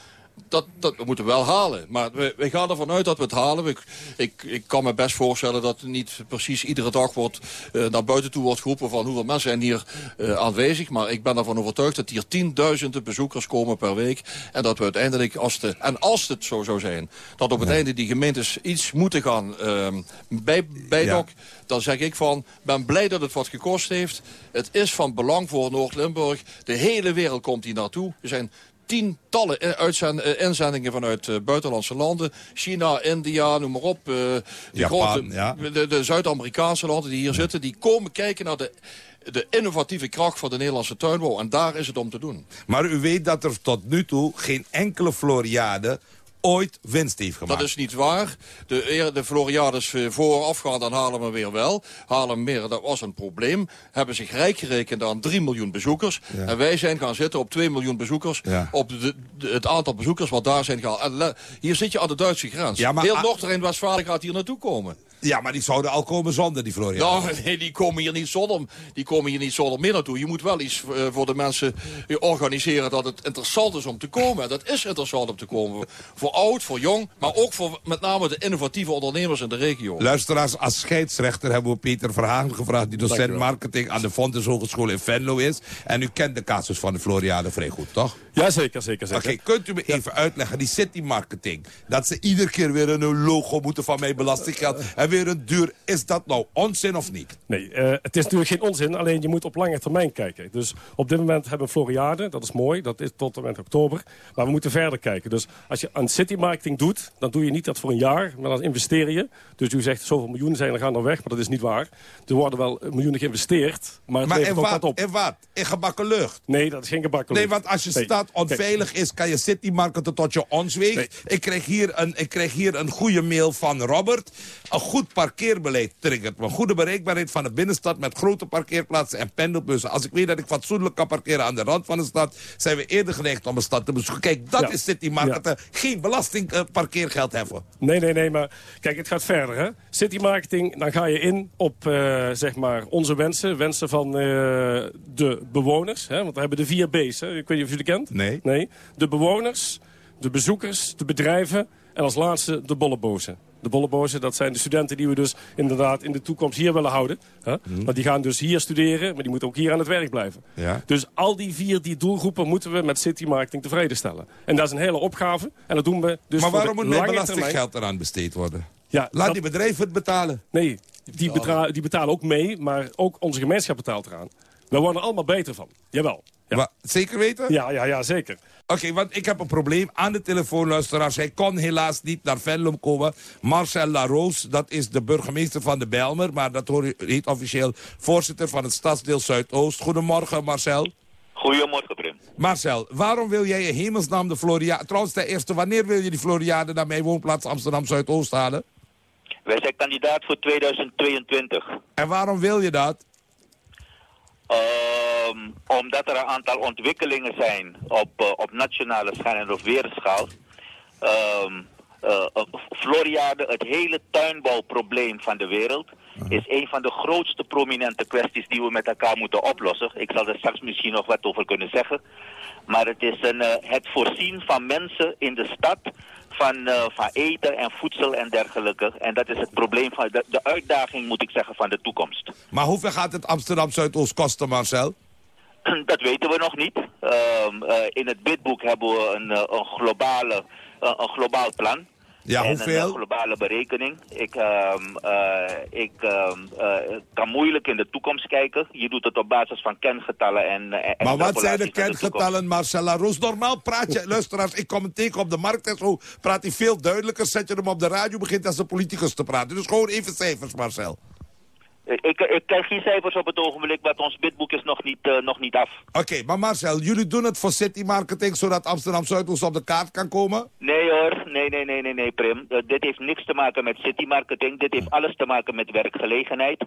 Dat, dat, we moeten wel halen. Maar we, we gaan ervan uit dat we het halen. Ik, ik, ik kan me best voorstellen dat niet precies iedere dag wordt, eh, naar buiten toe wordt geroepen... van hoeveel mensen zijn hier eh, aanwezig. Maar ik ben ervan overtuigd dat hier tienduizenden bezoekers komen per week. En dat we uiteindelijk, als, de, en als het zo zou zijn... dat op het einde die gemeentes iets moeten gaan ehm bij, bijdokken... dan zeg ik van, ben blij dat het wat gekost heeft. Het is van belang voor Noord-Limburg. De hele wereld komt hier naartoe. Er zijn tientallen eh, eh, inzendingen vanuit eh, buitenlandse landen. China, India, noem maar op. de Japan, grote, ja. de, de Zuid-Amerikaanse landen die hier zitten... die komen kijken naar de, de innovatieve kracht van de Nederlandse tuinbouw. En daar is het om te doen. Maar u weet dat er tot nu toe geen enkele Floriade ooit winst heeft gemaakt. Dat is niet waar. De, de Floriades dan halen we weer wel. Halen meer, dat was een probleem. Hebben zich rijk gerekend aan 3 miljoen bezoekers. Ja. En wij zijn gaan zitten op 2 miljoen bezoekers. Ja. Op de, de- het aantal bezoekers wat daar zijn gehaald. En hier zit je aan de Duitse grens. Ja, maar- Heel Noord-Rijn-Westfalen gaat hier naartoe komen. Ja, maar die zouden al komen zonder die Floriade. Nou, nee, die komen hier niet zonder, die komen hier niet zonder meer naartoe. Je moet wel iets eh, voor de mensen eh, organiseren dat het interessant is om te komen. En dat is interessant om te komen. Voor oud, voor jong, maar ook voor met name de innovatieve ondernemers in de regio. Luisteraars, als scheidsrechter hebben we Peter Verhagen gevraagd... die docent Dankjewel. marketing aan de Fontes Hogeschool in Venlo is. En u kent de casus van de Floriade vrij goed, toch? Ja, zeker, zeker, Oké, zeker. kunt u me even uitleggen, die city marketing... dat ze iedere keer weer een logo moeten van mijn belastinggeld... en weer duur... Is dat nou onzin of niet? Nee, eh, het is natuurlijk geen onzin, alleen je moet op lange termijn kijken. Dus op dit moment hebben we Floriade, dat is mooi, dat is tot en met oktober. Maar we moeten verder kijken. Dus als je aan city marketing doet, dan doe je niet dat voor een jaar, maar dan investeer je. Dus u zegt zoveel miljoenen zijn er gaan er weg, maar dat is niet waar. Er worden wel miljoenen geïnvesteerd, maar het Maar levert ook wat wat? op. In wat? In gebakken lucht? Nee, dat is geen gebakken Nee, lucht. want als je Nee. stad onveilig is, kan je city marketen tot je ons weegt. Ik, krijg hier een, ik krijg hier een goede mail van Robert. Een goed parkeerbeleid triggert me. Goede bereikbaarheid van de binnenstad met grote parkeerplaatsen en pendelbussen. Als ik weet dat ik fatsoenlijk kan parkeren aan de rand van de stad... zijn we eerder geneigd om een stad te bezoeken. Kijk, dat Ja. is city marketen. Geen belasting eh, parkeergeld heffen. Nee, nee, nee, maar kijk, het gaat verder. Hè? City marketing, dan ga je in op eh, zeg maar onze wensen. Wensen van eh, de bewoners. Hè? Want we hebben de vier B's. Hè? Ik weet niet of jullie kent. Nee. nee. De bewoners, de bezoekers, de bedrijven en als laatste de bollebozen. De bollebozen, dat zijn de studenten die we dus inderdaad in de toekomst hier willen houden. Hè? Mhm. Want die gaan dus hier studeren, maar die moeten ook hier aan het werk blijven. Ja. Dus al die vier die doelgroepen moeten we met city marketing tevreden stellen. En dat is een hele opgave. En dat doen we dus maar waarom moet lange belastinggeld eraan besteed worden? Ja, Laat dat- die bedrijven het betalen. Nee, die, die betalen ook mee, maar ook onze gemeenschap betaalt eraan. We worden er allemaal beter van. Jawel. Wa- zeker weten? Ja, ja, ja zeker. Oké, want ik heb een probleem aan de telefoon, luisteraars. Hij kon helaas niet naar Venlo komen. Marcel Laroos, dat is de burgemeester van de Bijlmer... maar dat hoor- heet officieel voorzitter van het stadsdeel Zuidoost. Goedemorgen, Marcel. Goedemorgen, Prim. Marcel, waarom wil jij in hemelsnaam de Floriade... Trouwens, ten eerste, wanneer wil je die Floriade naar mijn woonplaats Amsterdam Zuidoost halen? Wij zijn kandidaat voor 2022. En waarom wil je dat? Ehm, omdat er een aantal ontwikkelingen zijn op, eh, op nationale schaal en op wereldschaal. Floriade, het hele tuinbouwprobleem van de wereld, is een van de grootste prominente kwesties die we met elkaar moeten oplossen. Ik zal er straks misschien nog wat over kunnen zeggen. Maar het is een, eh, het voorzien van mensen in de stad van, eh, van eten en voedsel en dergelijke. En dat is het probleem van de, de uitdaging, moet ik zeggen, van de toekomst. Maar hoeveel gaat het Amsterdam Zuidoost kosten, Marcel? Dat weten we nog niet. Ehm, eh, in het bidboek hebben we een, eh, een, globale, een globaal plan. Ja, en hoeveel? een globale berekening. Ik, ehm, eh, ik ehm, eh, kan moeilijk in de toekomst kijken. Je doet het op basis van kengetallen en, eh, en Maar wat zijn de kengetallen, Marcella Roos? Normaal praat je, luisteraars, ik kom tegen op de markt en zo, praat hij veel duidelijker. Zet je hem op de radio, begint als een politicus te praten. Dus gewoon even cijfers, Marcel. Ik, ik, ik krijg geen cijfers op het ogenblik, want ons bidboek is nog niet, eh, nog niet af. Oké, maar Marcel, jullie doen het voor city marketing, zodat Amsterdam Zuidoost op de kaart kan komen? Nee hoor, nee, nee, nee, nee, nee, Prim. Eh, dit heeft niks te maken met city marketing. Dit heeft alles te maken met werkgelegenheid.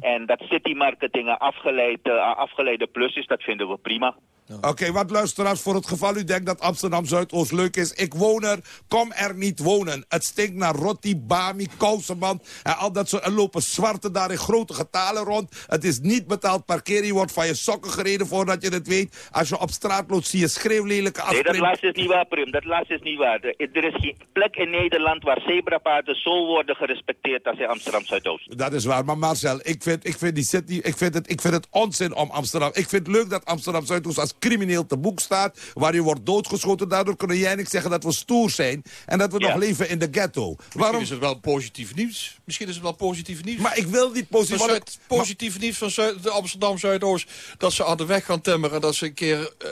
En dat city marketing een afgeleid, eh, een afgeleide plus is, dat vinden we prima. Oké, wat luisteraars, voor het geval u denkt dat Amsterdam Zuidoost leuk is. Ik woon er, kom er niet wonen. Het stinkt naar rotti, bami, kousenband en al dat soort. Er lopen zwarte daar in grote getalen rond. Het is niet betaald parkeren. Je wordt van je sokken gereden voordat je het weet. Als je op straat loopt, zie je schreeuwlelijke Nee, dat laatste is niet waar, Prim. Dat laatste is niet waar. Er is geen plek in Nederland waar zebrapaarden zo worden gerespecteerd als in Amsterdam Zuidoost. Dat is waar, maar Marcel, ik vind, ik vind die city, ik vind, het, ik vind het onzin om Amsterdam. Ik vind het leuk dat Amsterdam Zuidoost als crimineel te boek staat, waar je wordt doodgeschoten. Daardoor kunnen jij en ik zeggen dat we stoer zijn en dat we nog leven in de ghetto. Misschien is het wel positief nieuws. Misschien is het wel positief nieuws. Maar ik wil niet positief... Van Zuid- positief nieuws van Zuid, de Amsterdam Zuidoost. Dat ze aan de weg gaan timmeren. Dat ze een keer eh,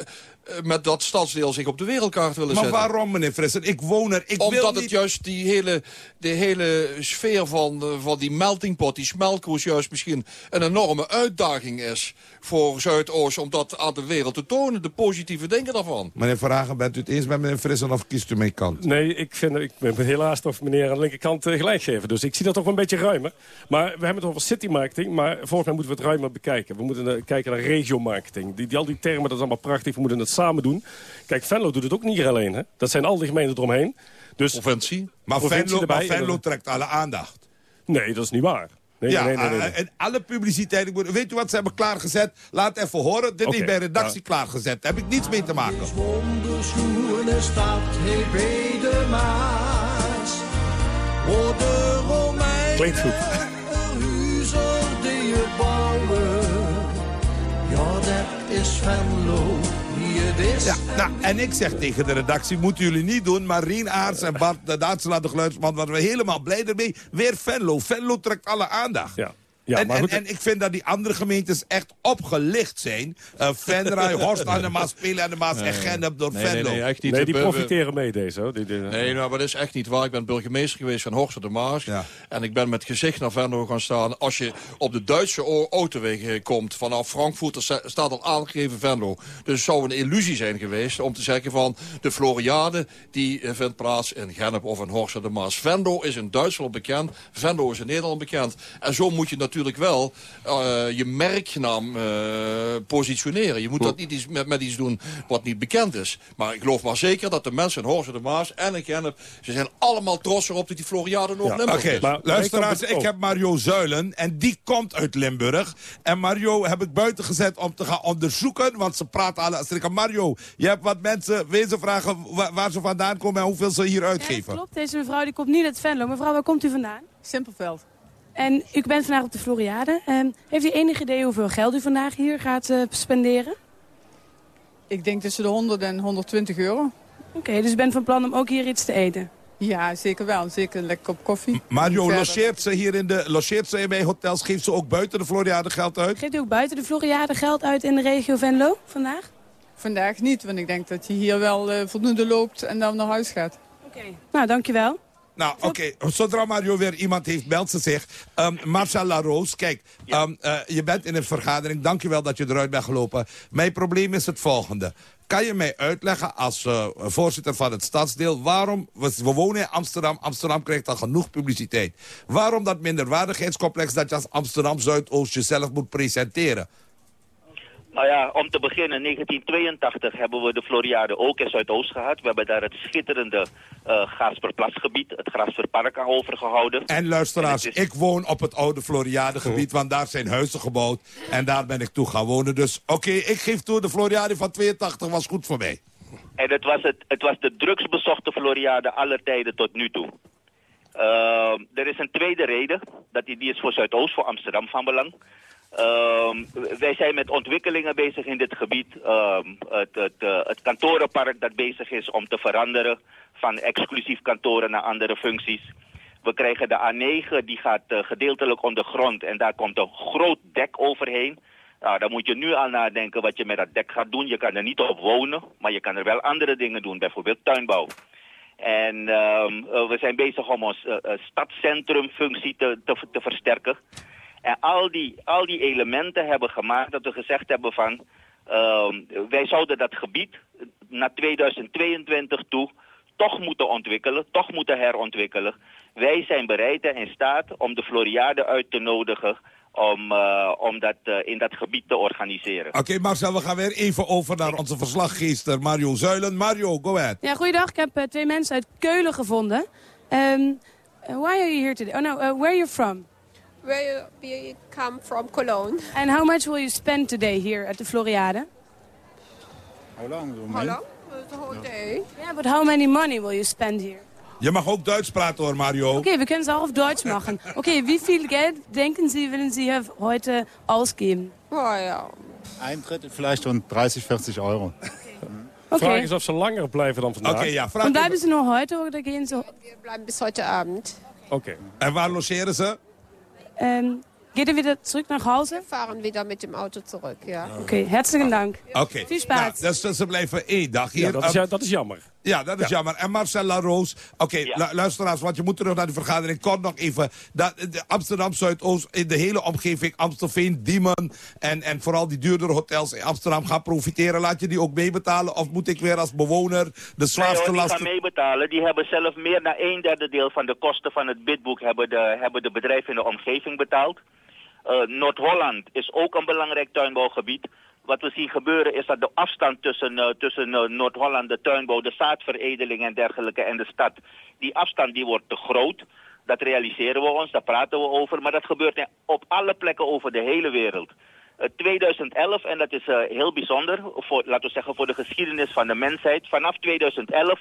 met dat stadsdeel zich op de wereldkaart willen Maar zetten. waarom, meneer Frissen? Ik woon er. Ik Omdat wil het niet... juist die hele, de hele sfeer van, eh, van die melting pot, die smeltkoers... juist misschien een enorme uitdaging is voor Zuidoost... om dat aan de wereld te tonen, de positieve dingen daarvan. Meneer Verhagen, bent u het eens met meneer Frissen of kiest u mijn kant? Nee, ik, vind, ik ben helaas toch meneer aan de linkerkant eh, gelijk geven. Dus ik zie dat toch een beetje ruimer. Maar we hebben het over city marketing. Maar volgens mij moeten we het ruimer bekijken. We moeten eh, kijken naar regio-marketing. Die, die, al die termen, dat is allemaal prachtig. We moeten het samen doen. Kijk, Venlo doet het ook niet alleen. Hè? Dat zijn al die gemeenten eromheen. Dus, Provincie. Maar provincie Venlo, erbij. maar Venlo trekt alle aandacht. Nee, dat is niet waar. Nee, ja, nee, nee, nee, nee. eh, en alle publiciteit. ik moet- Weet u wat ze hebben klaargezet? Laat even horen. Dit is bij redactie ja. klaargezet. Daar heb ik niets mee te maken. Wonderschoene stad heeft de Maas. Waar de Romeinen Klinkt goed. huizen die je bouwen. Ja, dat is Venlo. Ja, nou, en ik zeg tegen de redactie, moeten jullie niet doen. Maar Rien Aarts en Bart de Duitsland, de geluidsman, waren we helemaal blij ermee. Weer Venlo. Venlo trekt alle aandacht. Ja. Ja, en, maar en, goed, en ik vind dat die andere gemeentes echt opgelicht zijn. Uh, Venray, Horst aan de Maas, Spelen aan de Maas en Gennep door Nee, nee, Venlo. nee, echt niet. nee, die profiteren mee deze. Hoor. Die, die- Nee, nou, maar dat is echt niet waar. Ik ben burgemeester geweest van Horst op de Maas. Ja. En ik ben met gezicht naar Venlo gaan staan. Als je op de Duitse autoweg eh, komt vanaf Frankfurt, er sta- staat al aangegeven Venlo. Dus het zou een illusie zijn geweest om te zeggen van... de Floriade die eh, vindt plaats in Gennep of in Horst op de Maas. Venlo is in Duitsland bekend. Venlo is in Nederland bekend. En zo moet je natuurlijk natuurlijk wel eh, je merknaam eh, positioneren. Je moet dat niet iets met, met iets doen wat niet bekend is. Maar ik geloof maar zeker dat de mensen in Horst de Maas en in Gennep... ze zijn allemaal trots erop dat die Floriade nog Limburg Oké, is. luisteraars, ik heb Mario Zuilen en die komt uit Limburg. En Mario heb ik buiten gezet om te gaan onderzoeken, want ze praten alle... Als ik aan Mario, je hebt wat mensen wezen vragen wa- waar ze vandaan komen en hoeveel ze hier uitgeven. Klopt, deze mevrouw die komt niet uit Venlo. Mevrouw, waar komt u vandaan? Simpelveld. En u bent vandaag op de Floriade. Ehm, heeft u enig idee hoeveel geld u vandaag hier gaat eh, spenderen? Ik denk tussen de 100 en 120 euro. Oké, dus u bent van plan om ook hier iets te eten? Ja, zeker wel. Zeker een lekker kop koffie. Mario, logeert ze hier in de logeert ze bij hotels? Geeft ze ook buiten de Floriade geld uit? Geeft u ook buiten de Floriade geld uit in de regio Venlo vandaag? Vandaag niet, want ik denk dat je hier wel eh, voldoende loopt en dan naar huis gaat. Oké. Nou, dankjewel. Nou, oké. Zodra Mario weer iemand heeft, meldt ze zich. Um, Marcel Laroos, kijk, ehm, eh, je bent in een vergadering. Dank je wel dat je eruit bent gelopen. Mijn probleem is het volgende. Kan je mij uitleggen als eh, voorzitter van het stadsdeel... waarom, we, we wonen in Amsterdam, Amsterdam krijgt al genoeg publiciteit. Waarom dat minderwaardigheidscomplex dat je als Amsterdam Zuidoost jezelf moet presenteren? Nou ja, om te beginnen, in 1982 hebben we de Floriade ook in Zuidoost gehad. We hebben daar het schitterende eh Gasperplasgebied, het Grasperpark aan overgehouden. En luisteraars, ik woon op het oude Floriadegebied, want daar zijn huizen gebouwd. En daar ben ik toe gaan wonen. Dus oké, ik geef toe, de Floriade van 82 was goed voor mij. En het was, het, het was de drugsbezochte Floriade aller tijden tot nu toe. Ehm, er is een tweede reden, dat die, die is voor Zuidoost, voor Amsterdam van belang. Ehm, wij zijn met ontwikkelingen bezig in dit gebied. Ehm, het, het, eh, het kantorenpark dat bezig is om te veranderen van exclusief kantoren naar andere functies. We krijgen de A9, die gaat eh, gedeeltelijk ondergrond en daar komt een groot dek overheen. Nou, dan moet je nu al nadenken wat je met dat dek gaat doen. Je kan er niet op wonen, maar je kan er wel andere dingen doen, bijvoorbeeld tuinbouw. En ehm, eh, we zijn bezig om ons stadscentrumfunctie te, te, te versterken. En al die, al die elementen hebben gemaakt dat we gezegd hebben van... ehm, wij zouden dat gebied naar 2022 toe toch moeten ontwikkelen, toch moeten herontwikkelen. Wij zijn bereid en in staat om de Floriade uit te nodigen om, eh, om dat eh, in dat gebied te organiseren. Oké, Marcel, we gaan weer even over naar onze verslaggeester Mario Zuilen. Mario, go ahead. Ja, goeiedag. Ik heb eh, twee mensen uit Keulen gevonden. Um, why are you here today? Oh no, uh, where are you from? Where we come from Cologne. And how much will you spend today here at the Floriade? How long? How long? The whole day. Yeah, but how many money will you spend here? Je mag ook Duits praten hoor, Mario. Okay, wir können es auch auf Deutsch machen. Okay, wie viel Geld denken Sie, willen Sie hier heute ausgeben? Oh ja. Eintritt vielleicht rund 30, 40 euro. Oké. Vraag is of ze langer blijven dan vandaag. Oké, ja, vraag Und bleiben Sie nur heute oder gehen Sie... Wir bleiben bis heute Abend. Oké. En waar logeren ze? Ähm, geht er wieder zurück nach Hause? Wir fahren wieder mit dem Auto zurück, ja. Okay, herzlichen Dank. Oké. Viel Spaß. Nou, dus, dus ze blijven één dag hier. Ja, dat is, dat is jammer. Ja, dat is jammer. En Marcel Laroos. Oké, lu- luisteraars, want je moet terug naar de vergadering. Kort nog even. Dat, de Amsterdam Zuidoost, in de hele omgeving, Amstelveen, Diemen. En, en vooral die duurdere hotels in Amsterdam gaan profiteren. Laat je die ook meebetalen? Of moet ik weer als bewoner de Nee zwaarste die lasten... gaan meebetalen. Die hebben zelf meer dan een derde deel van de kosten van het bidboek hebben de, hebben de bedrijven in de omgeving betaald. Eh, Noord-Holland is ook een belangrijk tuinbouwgebied. Wat we zien gebeuren is dat de afstand tussen, eh, tussen eh, Noord-Holland, de tuinbouw, de zaadveredeling en dergelijke en de stad, die afstand die wordt te groot. Dat realiseren we ons, daar praten we over. Maar dat gebeurt op alle plekken over de hele wereld. Eh, 2011, en dat is eh, heel bijzonder, voor, laten we zeggen voor de geschiedenis van de mensheid. Vanaf 2011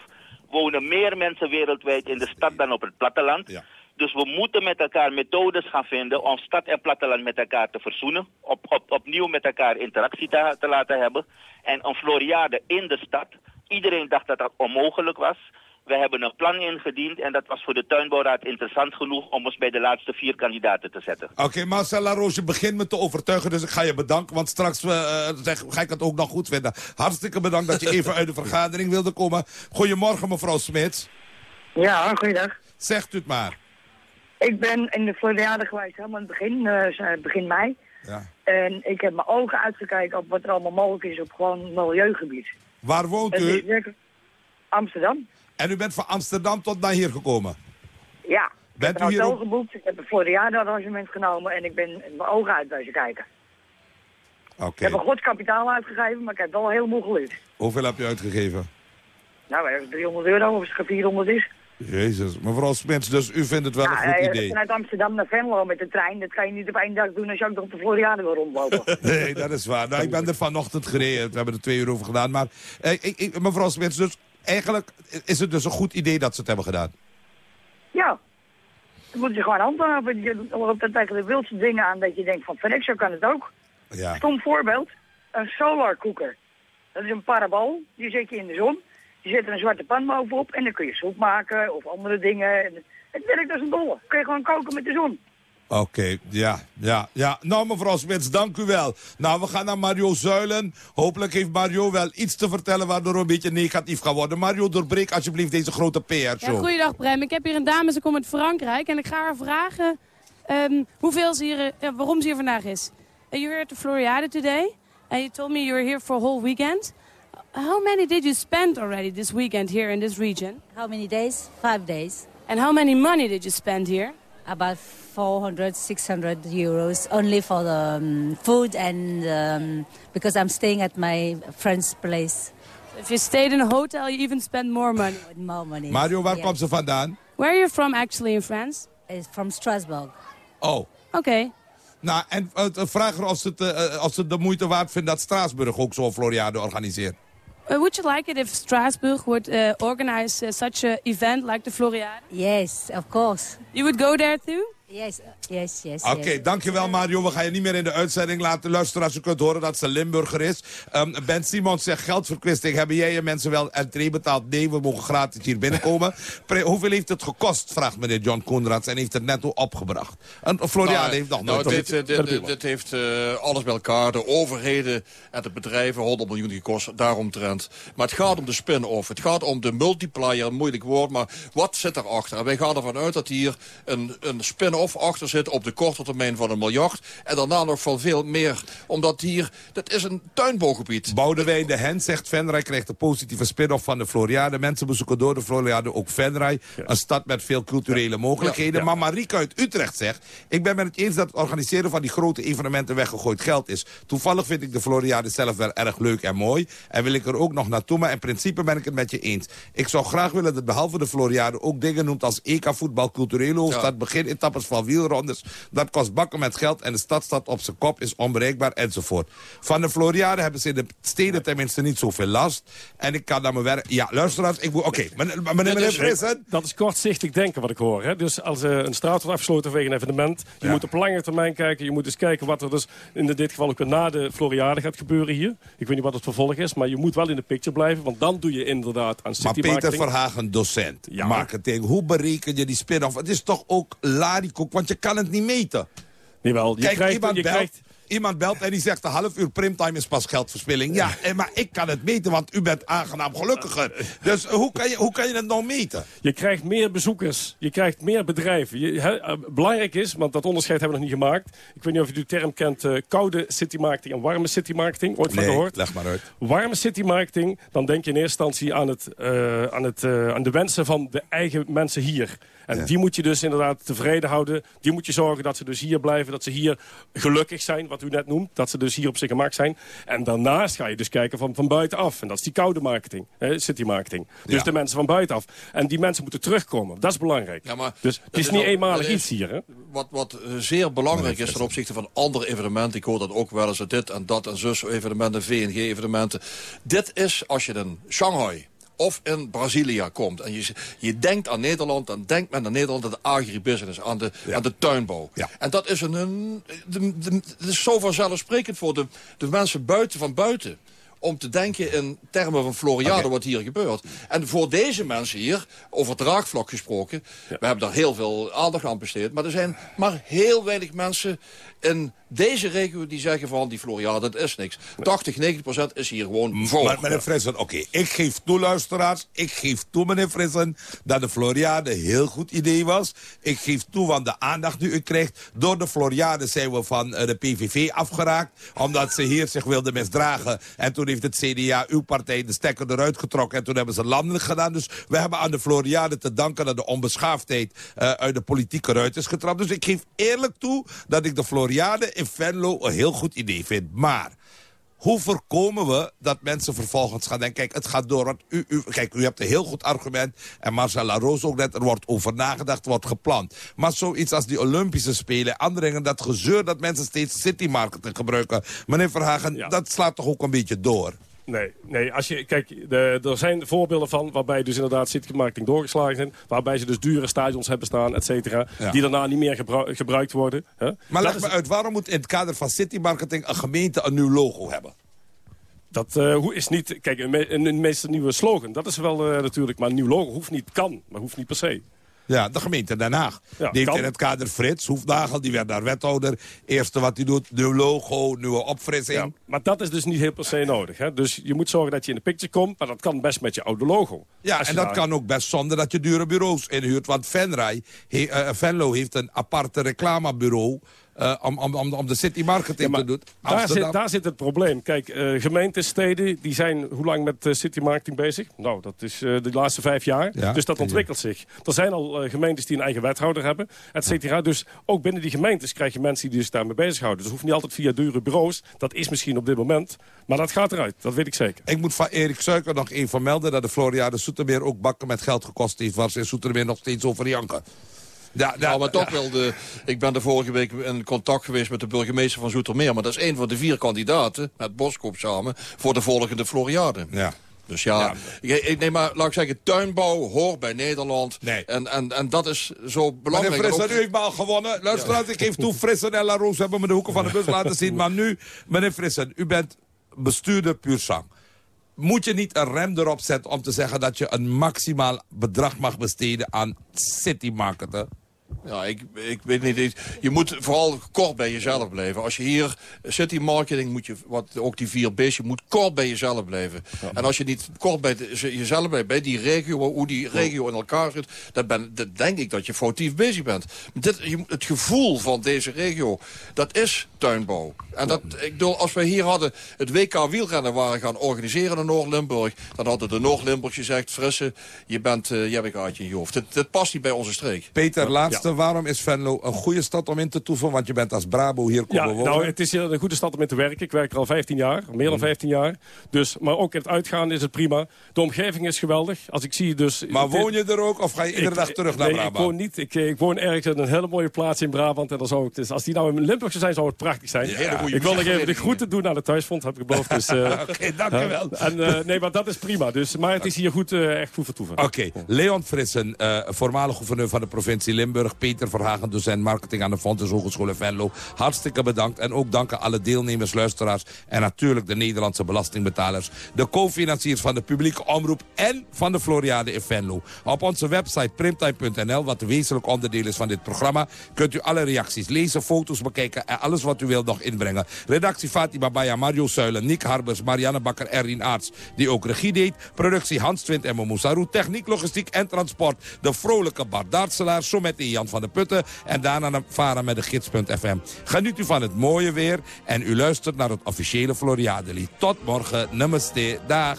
wonen meer mensen wereldwijd in de stad dan op het platteland. Dus we moeten met elkaar methodes gaan vinden om stad en platteland met elkaar te verzoenen. Op, op, opnieuw met elkaar interactie te, te laten hebben. En een Floriade in de stad. Iedereen dacht dat dat onmogelijk was. We hebben een plan ingediend en dat was voor de tuinbouwraad interessant genoeg om ons bij de laatste vier kandidaten te zetten. Oké, Marcel Laroos, je begint me te overtuigen, dus ik ga je bedanken. Want straks eh, zeg, ga ik het ook nog goed vinden. Hartstikke bedankt dat je even uit de vergadering wilde komen. Goedemorgen, mevrouw Smits. Ja, goeiedag. Zegt u het maar. Ik ben in de Floriade geweest helemaal in het begin, eh, begin mei. Ja. En ik heb mijn ogen uitgekeken op wat er allemaal mogelijk is op gewoon milieugebied. Waar woont Het u? Amsterdam. En u bent van Amsterdam tot naar hier gekomen? Ja. Bent ik u heb een hier hotel ook... geboekt, ik heb een Floriade-arrangement genomen en ik ben mijn ogen uit bezig kijken. Oké. Ik heb een goed kapitaal uitgegeven, maar ik heb wel heel moe gelukt. Hoeveel heb je uitgegeven? Nou, ergens 300 euro of het 400 is. Jezus. Mevrouw Smits, dus u vindt het wel een goed eh, idee? Vanuit Amsterdam naar Venlo met de trein, dat kan je niet op één dag doen als je ook nog op de Floriade wil rondlopen. Nee, dat is waar. Nou, ik ben er vanochtend gereden. We hebben er twee uur over gedaan. Maar eh, ik, ik, mevrouw Smits, dus eigenlijk is het dus een goed idee dat ze het hebben gedaan. ja, dan moet je gewoon handhaven. Je loopt er tegen de wildste dingen aan dat je denkt van, verrek, zo kan het ook. Ja. Stom voorbeeld, een solar cooker. Dat is een parabool, die zet je in de zon. Je zet er een zwarte pan bovenop en dan kun je soep maken of andere dingen. En het werkt als een dolle. Kun je gewoon koken met de zon. Oké, ja, ja, ja. Nou, mevrouw Smits, dank u wel. Nou, we gaan naar Mario Zuilen. Hopelijk heeft Mario wel iets te vertellen waardoor we een beetje negatief gaan worden. Mario, doorbreek alsjeblieft deze grote Ja, PR-show. goeiedag Prem. Ik heb hier een dame, ze komt uit Frankrijk. En ik ga haar vragen ehm, hoeveel ze hier, eh, waarom ze hier vandaag is. Uh, you're here at the Floriade today. And you told me you were here for a whole weekend. How many did you spend already this weekend here in this region? How many days? Five days. And how many money did you spend here? About 400, 600 euros only for the um, food and um, because I'm staying at my friend's place. If you stayed in a hotel, you even spent more money. More money. Mario, waar Yeah. komt ze vandaan? Where are you from actually in France? It's from Strasbourg. Oh. Okay. Nou, en uh, vraag haar of ze, het, eh, of ze het de moeite waard vindt dat Straatsburg ook zo'n Floriade organiseert. Uh, would you like it if Strasbourg would uh, organize uh, such an event like the Floriade? Yes, of course. You would go there too? Yes, yes, yes. Oké, yes. dankjewel Mario. We gaan je niet meer in de uitzending laten luisteren als je kunt horen dat ze Limburger is. Ehm, ben Simons zegt geldverkwisting. Hebben jij je mensen wel entree betaald? Nee, we mogen gratis hier binnenkomen. Pre- hoeveel heeft het gekost, vraagt meneer John Koenraads. En heeft het netto opgebracht. En Floriade Nou, heeft nog nou, nooit... dit, dit, dit, dit heeft eh, alles bij elkaar, de overheden en de bedrijven 100 miljoen gekost, daaromtrent. Maar het gaat om de spin-off. Het gaat om de multiplier, een moeilijk woord, maar wat zit erachter? En wij gaan ervan uit dat hier een, een spin-off achter zit op de korte termijn van een miljard. En daarna nog van veel meer, omdat hier, dat is een tuinbouwgebied. Boudewijn de Hen zegt Venray krijgt een positieve spin-off van de Floriade. Mensen bezoeken door de Floriade ook Venray. Een stad met veel culturele mogelijkheden. Maar Marieke uit Utrecht zegt... ik ben met het eens dat het organiseren van die grote evenementen weggegooid geld is. Toevallig vind ik de Floriade zelf wel erg leuk en mooi. En wil ik er ook nog naartoe. Maar in principe ben ik het met je eens. Ik zou graag willen dat behalve de Floriade ook dingen noemt als EK-voetbal, culturele hoofdstad, beginetappes van wielrondes. Dat kost bakken met geld en de stad staat op zijn kop, is onbereikbaar enzovoort. Van de Floriade hebben ze in de steden tenminste niet zoveel last. En ik kan naar mijn werk... Ja, luisteraars, ik moet... Oké, meneer, meneer, meneer Frissen. Dat is kortzichtig denken wat ik hoor. Hè? Dus als eh, een straat wordt afgesloten vanwege een evenement... je moet op lange termijn kijken. Je moet dus kijken wat er dus in dit geval ook na de Floriade gaat gebeuren hier. Ik weet niet wat het vervolg is, maar je moet wel in de picture blijven. Want dan doe je inderdaad aan Maar city Peter marketing. Verhagen, docent, marketing. Hoe bereken je die spin-off? Het is toch ook larikoek, want je kan het niet meten. Jawel, je Kijk, krijgt- iemand, je belt, krijgt- iemand belt en die zegt een half uur primtime is pas geldverspilling. Ja, en, maar ik kan het meten, want u bent aangenaam gelukkiger. Dus eh, hoe kan je, hoe kan je het nou meten? Je krijgt meer bezoekers, je krijgt meer bedrijven. Je, eh, belangrijk is, want dat onderscheid hebben we nog niet gemaakt. Ik weet niet of u de term kent, eh, koude city marketing en warme city marketing. Ooit van gehoord? leg maar uit. Warme city marketing, dan denk je in eerste instantie aan, het, eh, aan, het, eh, aan de wensen van de eigen mensen hier. En die moet je dus inderdaad tevreden houden. Die moet je zorgen dat ze dus hier blijven, dat ze hier gelukkig zijn, wat u net noemt. Dat ze dus hier op zich gemak zijn. En daarnaast ga je dus kijken van, van buitenaf. En dat is die koude marketing, hè, city marketing. Dus Ja. de mensen van buitenaf. En die mensen moeten terugkomen. Dat is belangrijk. Ja, maar dus het is is niet al- eenmalig is- iets hier. Hè? Wat, wat eh, zeer belangrijk is ten opzichte van andere evenementen. Ik hoor dat ook wel eens, dit en dat en zus evenementen, VNG-evenementen. Dit is, als je in Shanghai of in Brazilia komt... en je, je denkt aan Nederland, dan denkt men aan Nederland... aan de agribusiness, aan de, aan de tuinbouw. En dat is, een, een de, de- het is zo vanzelfsprekend voor de, de mensen buiten van buiten om te denken in termen van Floriade wat hier gebeurt. En voor deze mensen hier, over draagvlak gesproken... we hebben daar heel veel aandacht aan besteed... maar er zijn maar heel weinig mensen in Deze regio die zeggen van die Floriade, dat is niks. 80, 90 procent is hier gewoon voor. Maar meneer Frissen, oké, ik geef toe, luisteraars. Ik geef toe, meneer Frissen, dat de Floriade een heel goed idee was. Ik geef toe, want de aandacht die u krijgt... door de Floriade zijn we van eh, de PVV afgeraakt. Omdat ze hier zich wilden misdragen. En toen heeft het CDA, uw partij, de stekker eruit getrokken. En toen hebben ze landelijk gedaan. Dus we hebben aan de Floriade te danken dat de onbeschaafdheid... eh, uit de politiek eruit is getrapt. Dus ik geef eerlijk toe dat ik de Floriade in Venlo een heel goed idee vind. Maar... Hoe voorkomen we dat mensen vervolgens gaan denken... kijk, het gaat door, want u, u, kijk, u hebt een heel goed argument... en Marcella Roos ook net, er wordt over nagedacht, wordt gepland. Maar zoiets als die Olympische Spelen, andere dingen... dat gezeur dat mensen steeds citymarketing gebruiken... meneer Verhagen, dat slaat toch ook een beetje door? Nee, nee als je, kijk, de, er zijn voorbeelden van waarbij dus inderdaad citymarketing doorgeslagen zijn. Waarbij ze dus dure stadions hebben staan, et cetera. Ja. Die daarna niet meer gebru- gebruikt worden. Hè? Maar leg is- me uit, waarom moet in het kader van citymarketing... een gemeente een nieuw logo hebben? Dat eh, hoe is niet, kijk, een, een, een meeste nieuwe slogan, dat is wel eh, natuurlijk, maar een nieuw logo hoeft niet, kan, maar hoeft niet per se. Ja, de gemeente Den Haag. Ja, die heeft in het kader Frits Hoefnagel, die werd daar wethouder. Eerste wat hij doet, nieuw logo, nieuwe opfrissing. Ja, maar dat is dus niet heel per se nodig. Hè? Dus je moet zorgen dat je in de picture komt, maar dat kan best met je oude logo. Ja, en dat daar- kan ook best zonder dat je dure bureaus inhuurt. Want Venray, he, eh, Venlo heeft een aparte reclamebureau... eh, om, om, om, om de city marketing te doen. Daar zit, daar zit het probleem. Kijk, eh, gemeenten, steden, die zijn hoe lang met uh, citymarketing bezig? Nou, dat is de laatste vijf jaar. Ja, dus dat ontwikkelt zich. Er zijn al gemeentes die een eigen wethouder hebben, et cetera. Dus ook binnen die gemeentes krijg je mensen die dus daarmee bezighouden. Dus het hoeft niet altijd via dure bureaus. Dat is misschien op dit moment. Maar dat gaat eruit, dat weet ik zeker. Ik moet van Erik Suiker nog even melden... dat de Floriade Soetermeer ook bakken met geld gekost heeft... waar ze in Soetermeer nog steeds over janken. Ja, maar toch wel de... Ik ben de vorige week in contact geweest met de burgemeester van Zoetermeer. Maar dat is een van de vier kandidaten, met Boskop samen, voor de volgende Floriade. Ja. Dus ja, ik, ik- nee, maar laat ik zeggen, tuinbouw hoort bij Nederland. Nee. En, en, en dat is zo Meneer belangrijk. Frissen, ook- u heeft me al gewonnen. Luister, ik geef toe, Frissen en La Roos hebben me de hoeken van de bus laten zien. Maar nu, meneer Frissen, u bent bestuurder puur zang. Moet je niet een rem erop zetten om te zeggen dat je een maximaal bedrag mag besteden aan citymarketen? Ja, ik, ik weet niet. Je moet vooral kort bij jezelf blijven. Als je hier city marketing moet je, wat ook die vier B's, je moet kort bij jezelf blijven. En als je niet kort bij de- jezelf blijft, bij die regio, hoe die regio in elkaar zit, dan, ben, dan denk ik dat je foutief bezig bent. Dit, je, het gevoel van deze regio, dat is tuinbouw. En dat, ik bedoel, als we hier hadden het WK wielrennen waren gaan organiseren in Noord-Limburg, dan hadden de Noord-Limburg gezegd, Frisse, je bent, eh, je hebt een gaatje in je hoofd. Dit, dit past niet bij onze streek. Peter, laatste, waarom is Venlo een goede stad om in te toeven? Want je bent als Brabo hier komen Ja, wonen. nou, het is hier een goede stad om in te werken. Ik werk er al 15 jaar, meer dan 15 jaar. Dus, maar ook in het uitgaan is het prima. De omgeving is geweldig. Als ik zie dus... Maar woon je er ook of ga je iedere Ik- dag terug naar nee, Brabant? ik woon niet. Ik, eh, ik woon ergens in een hele mooie plaats in Brabant. En dan zou ik, dus als die nou in Limburg zou zijn, zou het prachtig zijn. Ja, ik wil nog even de groeten doen aan de thuisfront, heb ik beloofd. Dus, eh, Oké, dankjewel. En, eh, nee, maar dat is prima. Dus, maar het is hier goed, echt goed vertoeven. Oké, Leon Frissen, voormalig gouverneur van de provincie Limburg. Peter Verhagen, docent marketing aan de Fontes Hogeschool in Venlo. Hartstikke bedankt. En ook dank aan alle deelnemers, luisteraars... en natuurlijk de Nederlandse belastingbetalers. De co-financiers van de publieke omroep en van de Floriade in Venlo. Op onze website primtime.nl, wat een wezenlijk onderdeel is van dit programma... kunt u alle reacties lezen, foto's bekijken... en alles wat u wilt nog inbrengen. Redactie Fatima Baya, Mario Suilen, Nick Harbers, Marianne Bakker, Erin Aarts... die ook regie deed. Productie Hans Twint en Moussaroe. Techniek, logistiek en transport. De vrolijke Bart met Van der Putten... en daarna de varen met de gids.fm. Geniet u van het mooie weer en u luistert naar het officiële Floriade-lied. Tot morgen, namaste, dag.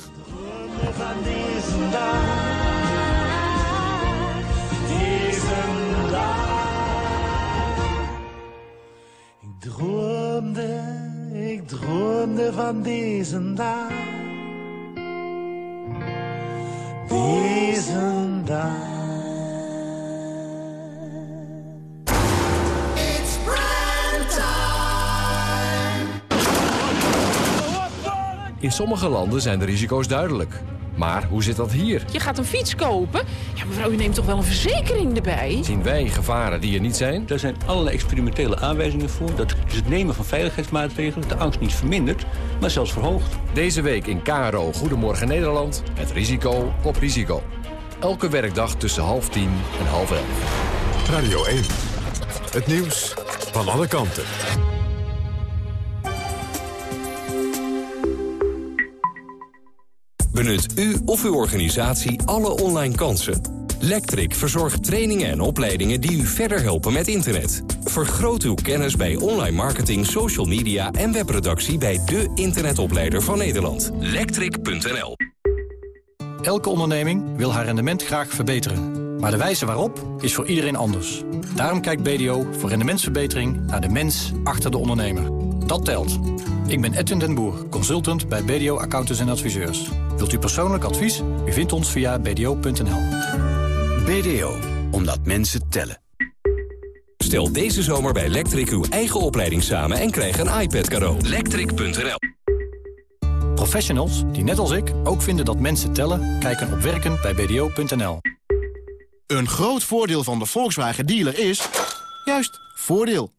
Ik droomde, ik droomde van deze dag. Deze dag. In sommige landen zijn de risico's duidelijk. Maar hoe zit dat hier? Je gaat een fiets kopen. Ja, mevrouw, u neemt toch wel een verzekering erbij? Zien wij gevaren die er niet zijn? Daar zijn allerlei experimentele aanwijzingen voor... dat dus het nemen van veiligheidsmaatregelen de angst niet vermindert, maar zelfs verhoogt. Deze week in KRO Goedemorgen Nederland. Het risico op risico. Elke werkdag tussen half tien en half elf. Radio 1. Het nieuws van alle kanten. Benut u of uw organisatie alle online kansen. Lectric verzorgt trainingen en opleidingen die u verder helpen met internet. Vergroot uw kennis bij online marketing, social media en webproductie bij de internetopleider van Nederland. Lectric.nl Elke onderneming wil haar rendement graag verbeteren. Maar de wijze waarop is voor iedereen anders. Daarom kijkt BDO voor rendementsverbetering naar de mens achter de ondernemer. Dat telt. Ik ben Edwin den Boer, consultant bij BDO Accountants en Adviseurs. Wilt u persoonlijk advies? U vindt ons via bdo.nl. BDO, omdat mensen tellen. Stel deze zomer bij Lectric uw eigen opleiding samen en krijg een iPad cadeau. Lectric.nl Professionals die net als ik ook vinden dat mensen tellen... kijken op werken bij bdo.nl. Een groot voordeel van de Volkswagen dealer is... juist, voordeel.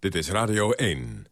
Dit is Radio 1.